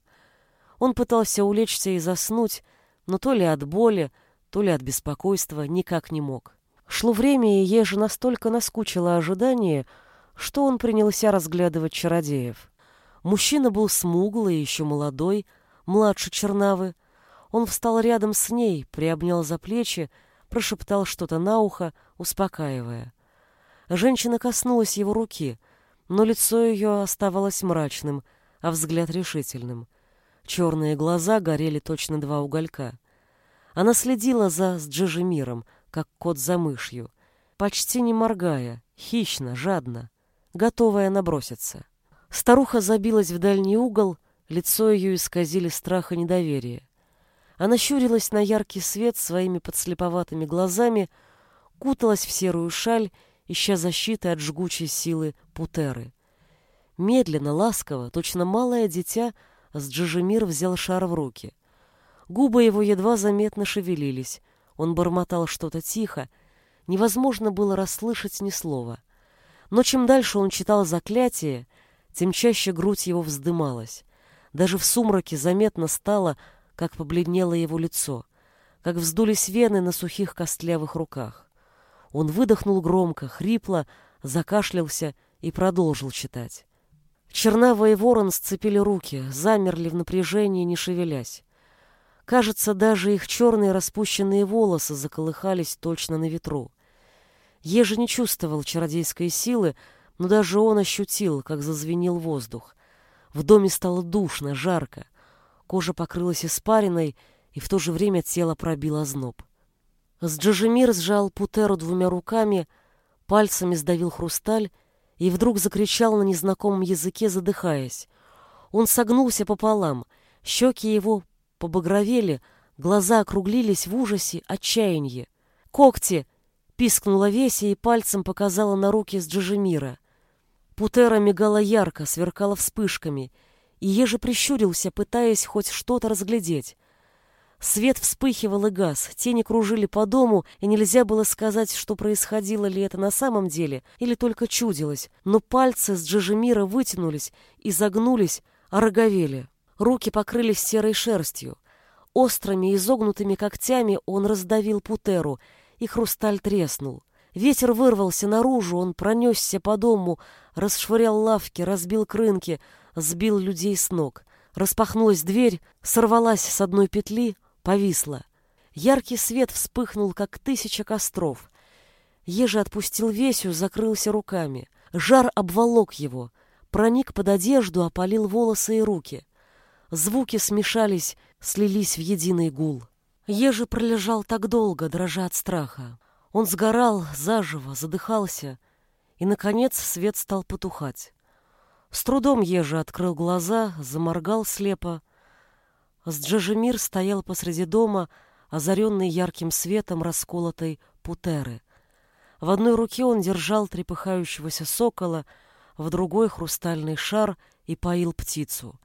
Он пытался улечься и заснуть, но то ли от боли, то ли от беспокойства никак не мог. Шло время, и еже настолько наскучило ожидание, что он принялся разглядывать чародеев. Мужчина был смуглый, еще молодой, младше Чернавы. Он встал рядом с ней, приобнял за плечи, прошептал что-то на ухо, успокаивая. Женщина коснулась его руки, но лицо ее оставалось мрачным, а взгляд решительным. Черные глаза горели точно два уголька. Она следила за Сджижемиром, как кот за мышью, почти не моргая, хищно, жадно, готовая наброситься. Старуха забилась в дальний угол, лицо ее исказили страх и недоверие. Она щурилась на яркий свет своими подслеповатыми глазами, куталась в серую шаль, ища защиты от жгучей силы Путеры. Медленно, ласково, точно малое дитя, с Джижемир взял шар в руки. Губы его едва заметно шевелились, он бормотал что-то тихо, невозможно было расслышать ни слова. Но чем дальше он читал заклятие, тем чаще грудь его вздымалась. Даже в сумраке заметно стало, как побледнело его лицо, как вздулись вены на сухих костлявых руках. Он выдохнул громко, хрипло, закашлялся и продолжил читать. Чернава ворон сцепили руки, замерли в напряжении, не шевелясь. Кажется, даже их черные распущенные волосы заколыхались точно на ветру. Ежи не чувствовал чародейской силы, но даже он ощутил, как зазвенел воздух. В доме стало душно, жарко. Кожа покрылась испариной, и в то же время тело пробило зноб. Сджижемир сжал Путеру двумя руками, пальцами сдавил хрусталь и вдруг закричал на незнакомом языке, задыхаясь. Он согнулся пополам, щеки его побагровели, глаза округлились в ужасе, отчаянии. «Когти!» — пискнула Веся и пальцем показала на руки с Джижемира. Путера мигала ярко, сверкала вспышками, и еже прищурился, пытаясь хоть что-то разглядеть. Свет вспыхивал и газ, тени кружили по дому, и нельзя было сказать, что происходило ли это на самом деле, или только чудилось, но пальцы с Джижемира вытянулись, изогнулись, ороговели. Руки покрылись серой шерстью. Острыми изогнутыми когтями он раздавил Путеру, и хрусталь треснул. Ветер вырвался наружу, он пронесся по дому, расшвырял лавки, разбил крынки, сбил людей с ног. Распахнулась дверь, сорвалась с одной петли, повисла. Яркий свет вспыхнул, как тысяча костров. Ежи отпустил Весю, закрылся руками. Жар обволок его, проник под одежду, опалил волосы и руки. Звуки смешались, слились в единый гул. Ежи пролежал так долго, дрожа от страха. Он сгорал заживо, задыхался, и, наконец, свет стал потухать. С трудом Ежи открыл глаза, заморгал слепо. Сджежемир стоял посреди дома, озаренный ярким светом расколотой путеры. В одной руке он держал трепыхающегося сокола, в другой — хрустальный шар и поил птицу.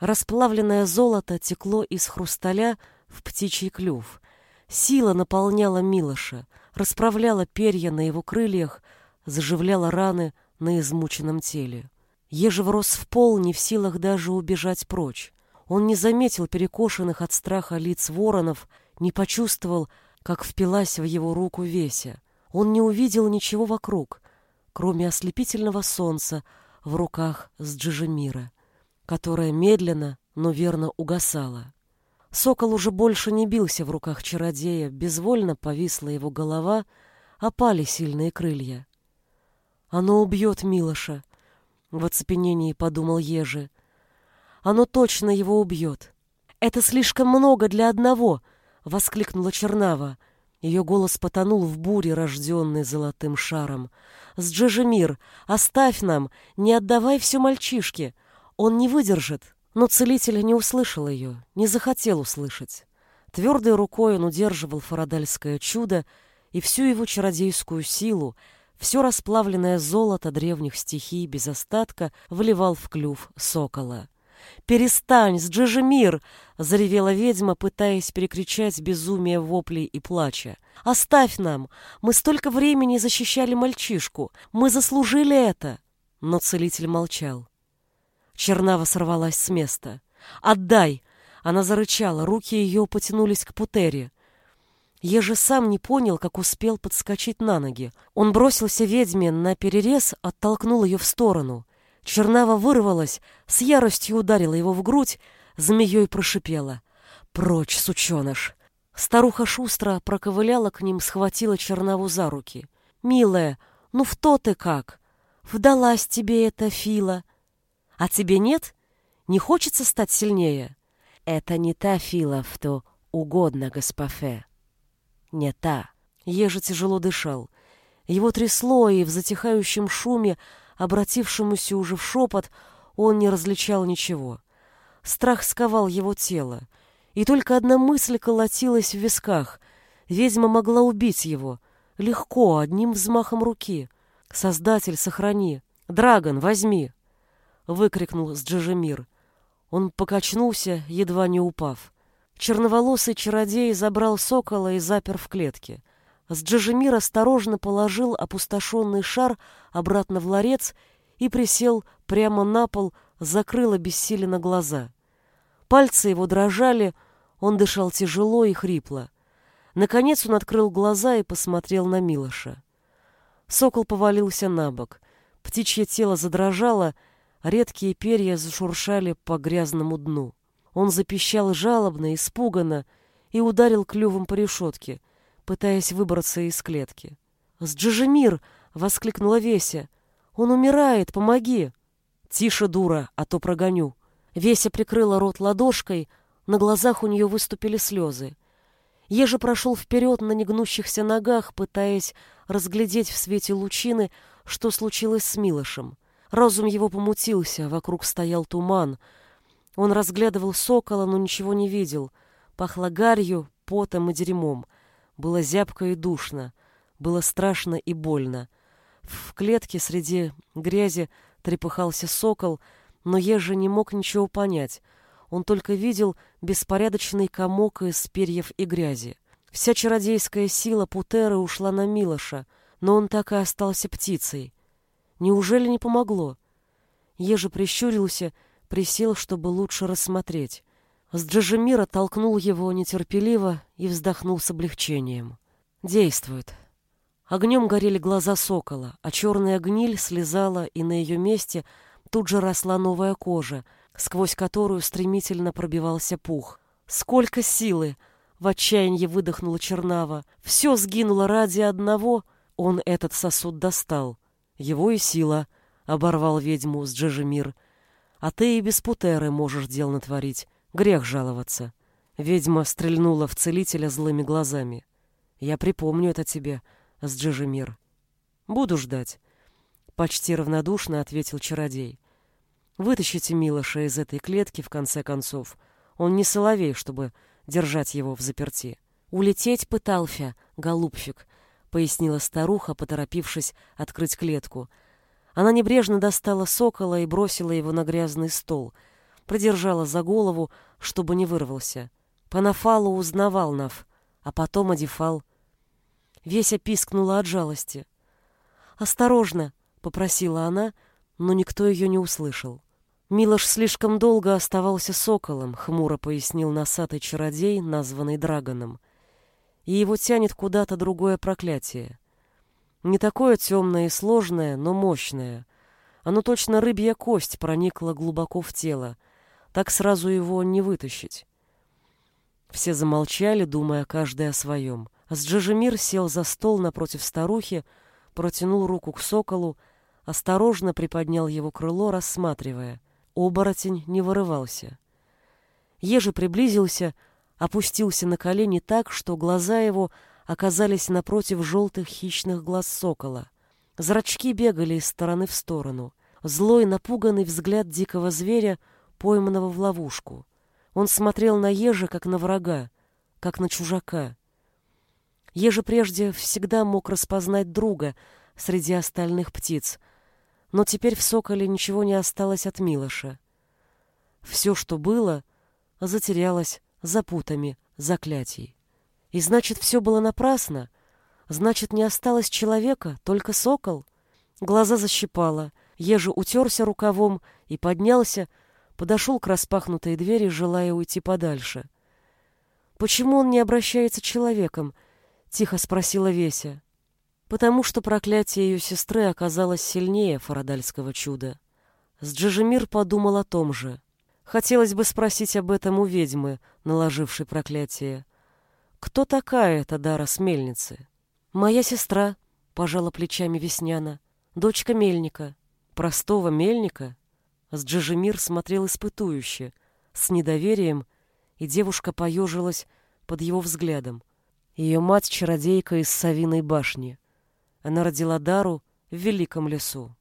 Расплавленное золото текло из хрусталя в птичий клюв. Сила наполняла Милоша, расправляла перья на его крыльях, заживляла раны на измученном теле. Ежев рос в пол, не в силах даже убежать прочь. Он не заметил перекошенных от страха лиц воронов, не почувствовал, как впилась в его руку Веся. Он не увидел ничего вокруг, кроме ослепительного солнца в руках с Джижемира, которое медленно, но верно угасало. Сокол уже больше не бился в руках чародея, безвольно повисла его голова, опали сильные крылья. «Оно убьет Милоша», — в оцепенении подумал Ежи. «Оно точно его убьет». «Это слишком много для одного», — воскликнула Чернава. Ее голос потонул в буре, рожденной золотым шаром. «Сджижемир, оставь нам, не отдавай все мальчишке. Он не выдержит». Но целитель не услышал ее, не захотел услышать. Твердой рукой он удерживал фарадальское чудо и всю его чародейскую силу, все расплавленное золото древних стихий без остатка вливал в клюв сокола. «Перестань, Сджижемир!» — заревела ведьма, пытаясь перекричать безумие воплей и плача. «Оставь нам! Мы столько времени защищали мальчишку! Мы заслужили это!» Но целитель молчал. Чернава сорвалась с места. «Отдай!» Она зарычала, руки ее потянулись к Путере. Еже сам не понял, как успел подскочить на ноги. Он бросился ведьме на перерез, оттолкнул ее в сторону. Чернава вырвалась, с яростью ударила его в грудь, змеей прошипела. «Прочь, сученыш!» Старуха шустро проковыляла к ним, схватила Чернаву за руки. «Милая, ну в то ты как? Вдалась тебе эта Фила!» А тебе нет? Не хочется стать сильнее? Это не та Фила, что угодно, госпофе. Не та. Еже тяжело дышал. Его трясло, и в затихающем шуме, обратившемуся уже в шепот, он не различал ничего. Страх сковал его тело. И только одна мысль колотилась в висках. Ведьма могла убить его. Легко, одним взмахом руки. Создатель, сохрани. Драгон, возьми выкрикнул Сджижемир. Он покачнулся, едва не упав. Черноволосый чародей забрал сокола и запер в клетке. Сджижемир осторожно положил опустошенный шар обратно в ларец и присел прямо на пол, закрыл обессиленно глаза. Пальцы его дрожали, он дышал тяжело и хрипло. Наконец он открыл глаза и посмотрел на Милоша. Сокол повалился на бок. Птичье тело задрожало, редкие перья зашуршали по грязному дну. Он запищал жалобно, испуганно и ударил клювом по решетке, пытаясь выбраться из клетки. «Сджижемир!» — воскликнула Веся. «Он умирает! Помоги!» «Тише, дура, а то прогоню!» Веся прикрыла рот ладошкой, на глазах у нее выступили слезы. Ежа прошел вперед на негнущихся ногах, пытаясь разглядеть в свете лучины, что случилось с Милошем. Разум его помутился, вокруг стоял туман. Он разглядывал сокола, но ничего не видел. Пахло гарью, потом и дерьмом. Было зябко и душно. Было страшно и больно. В клетке среди грязи трепыхался сокол, но Ежа не мог ничего понять. Он только видел беспорядочный комок из перьев и грязи. Вся чародейская сила Путеры ушла на Милоша, но он так и остался птицей. Неужели не помогло? Ежа прищурился, присел, чтобы лучше рассмотреть. С Джажемира толкнул его нетерпеливо и вздохнул с облегчением. Действует. Огнем горели глаза сокола, а черная гниль слезала, и на ее месте тут же росла новая кожа, сквозь которую стремительно пробивался пух. «Сколько силы!» — в отчаянии выдохнула Чернава. «Все сгинуло ради одного!» Он этот сосуд достал. «Его и сила!» — оборвал ведьму с Джежемир. «А ты и без путеры можешь дел натворить. Грех жаловаться». Ведьма стрельнула в целителя злыми глазами. «Я припомню это тебе», с Джижемир. «Буду ждать», — почти равнодушно ответил чародей. «Вытащите Милоша из этой клетки, в конце концов. Он не соловей, чтобы держать его в заперти». «Улететь пытался, голубчик», — пояснила старуха, поторопившись открыть клетку. Она небрежно достала сокола и бросила его на грязный стол, продержала за голову, чтобы не вырвался. Панафалу узнавал Нав, а потом Адифал — Веся пискнула от жалости. «Осторожно!» — попросила она, но никто ее не услышал. Милош слишком долго оставался соколом, хмуро пояснил носатый чародей, названный Драгоном. И его тянет куда-то другое проклятие. Не такое темное и сложное, но мощное. Оно точно рыбья кость проникла глубоко в тело. Так сразу его не вытащить. Все замолчали, думая каждый о своем. Сджижемир сел за стол напротив старухи, протянул руку к соколу, осторожно приподнял его крыло, рассматривая. Оборотень не вырывался. Ежи приблизился, опустился на колени так, что глаза его оказались напротив желтых хищных глаз сокола. Зрачки бегали из стороны в сторону. Злой, напуганный взгляд дикого зверя, пойманного в ловушку. Он смотрел на ежа, как на врага, как на чужака. Еже прежде всегда мог распознать друга среди остальных птиц, но теперь в соколе ничего не осталось от Милоша. Все, что было, затерялось за путами заклятий. И значит, все было напрасно? Значит, не осталось человека, только сокол? Глаза защипало. Ежи утерся рукавом и поднялся, подошел к распахнутой двери, желая уйти подальше. Почему он не обращается человеком, тихо спросила Веся. Потому что проклятие ее сестры оказалось сильнее фарадальского чуда. С Джижемир подумал о том же. Хотелось бы спросить об этом у ведьмы, наложившей проклятие. Кто такая эта Дара с мельницы? Моя сестра, пожала плечами Весняна, дочка мельника. Простого мельника? С Джижемир смотрел испытующе, с недоверием, и девушка поежилась под его взглядом. Ее мать — чародейка из Савиной башни. Она родила Дару в Великом лесу.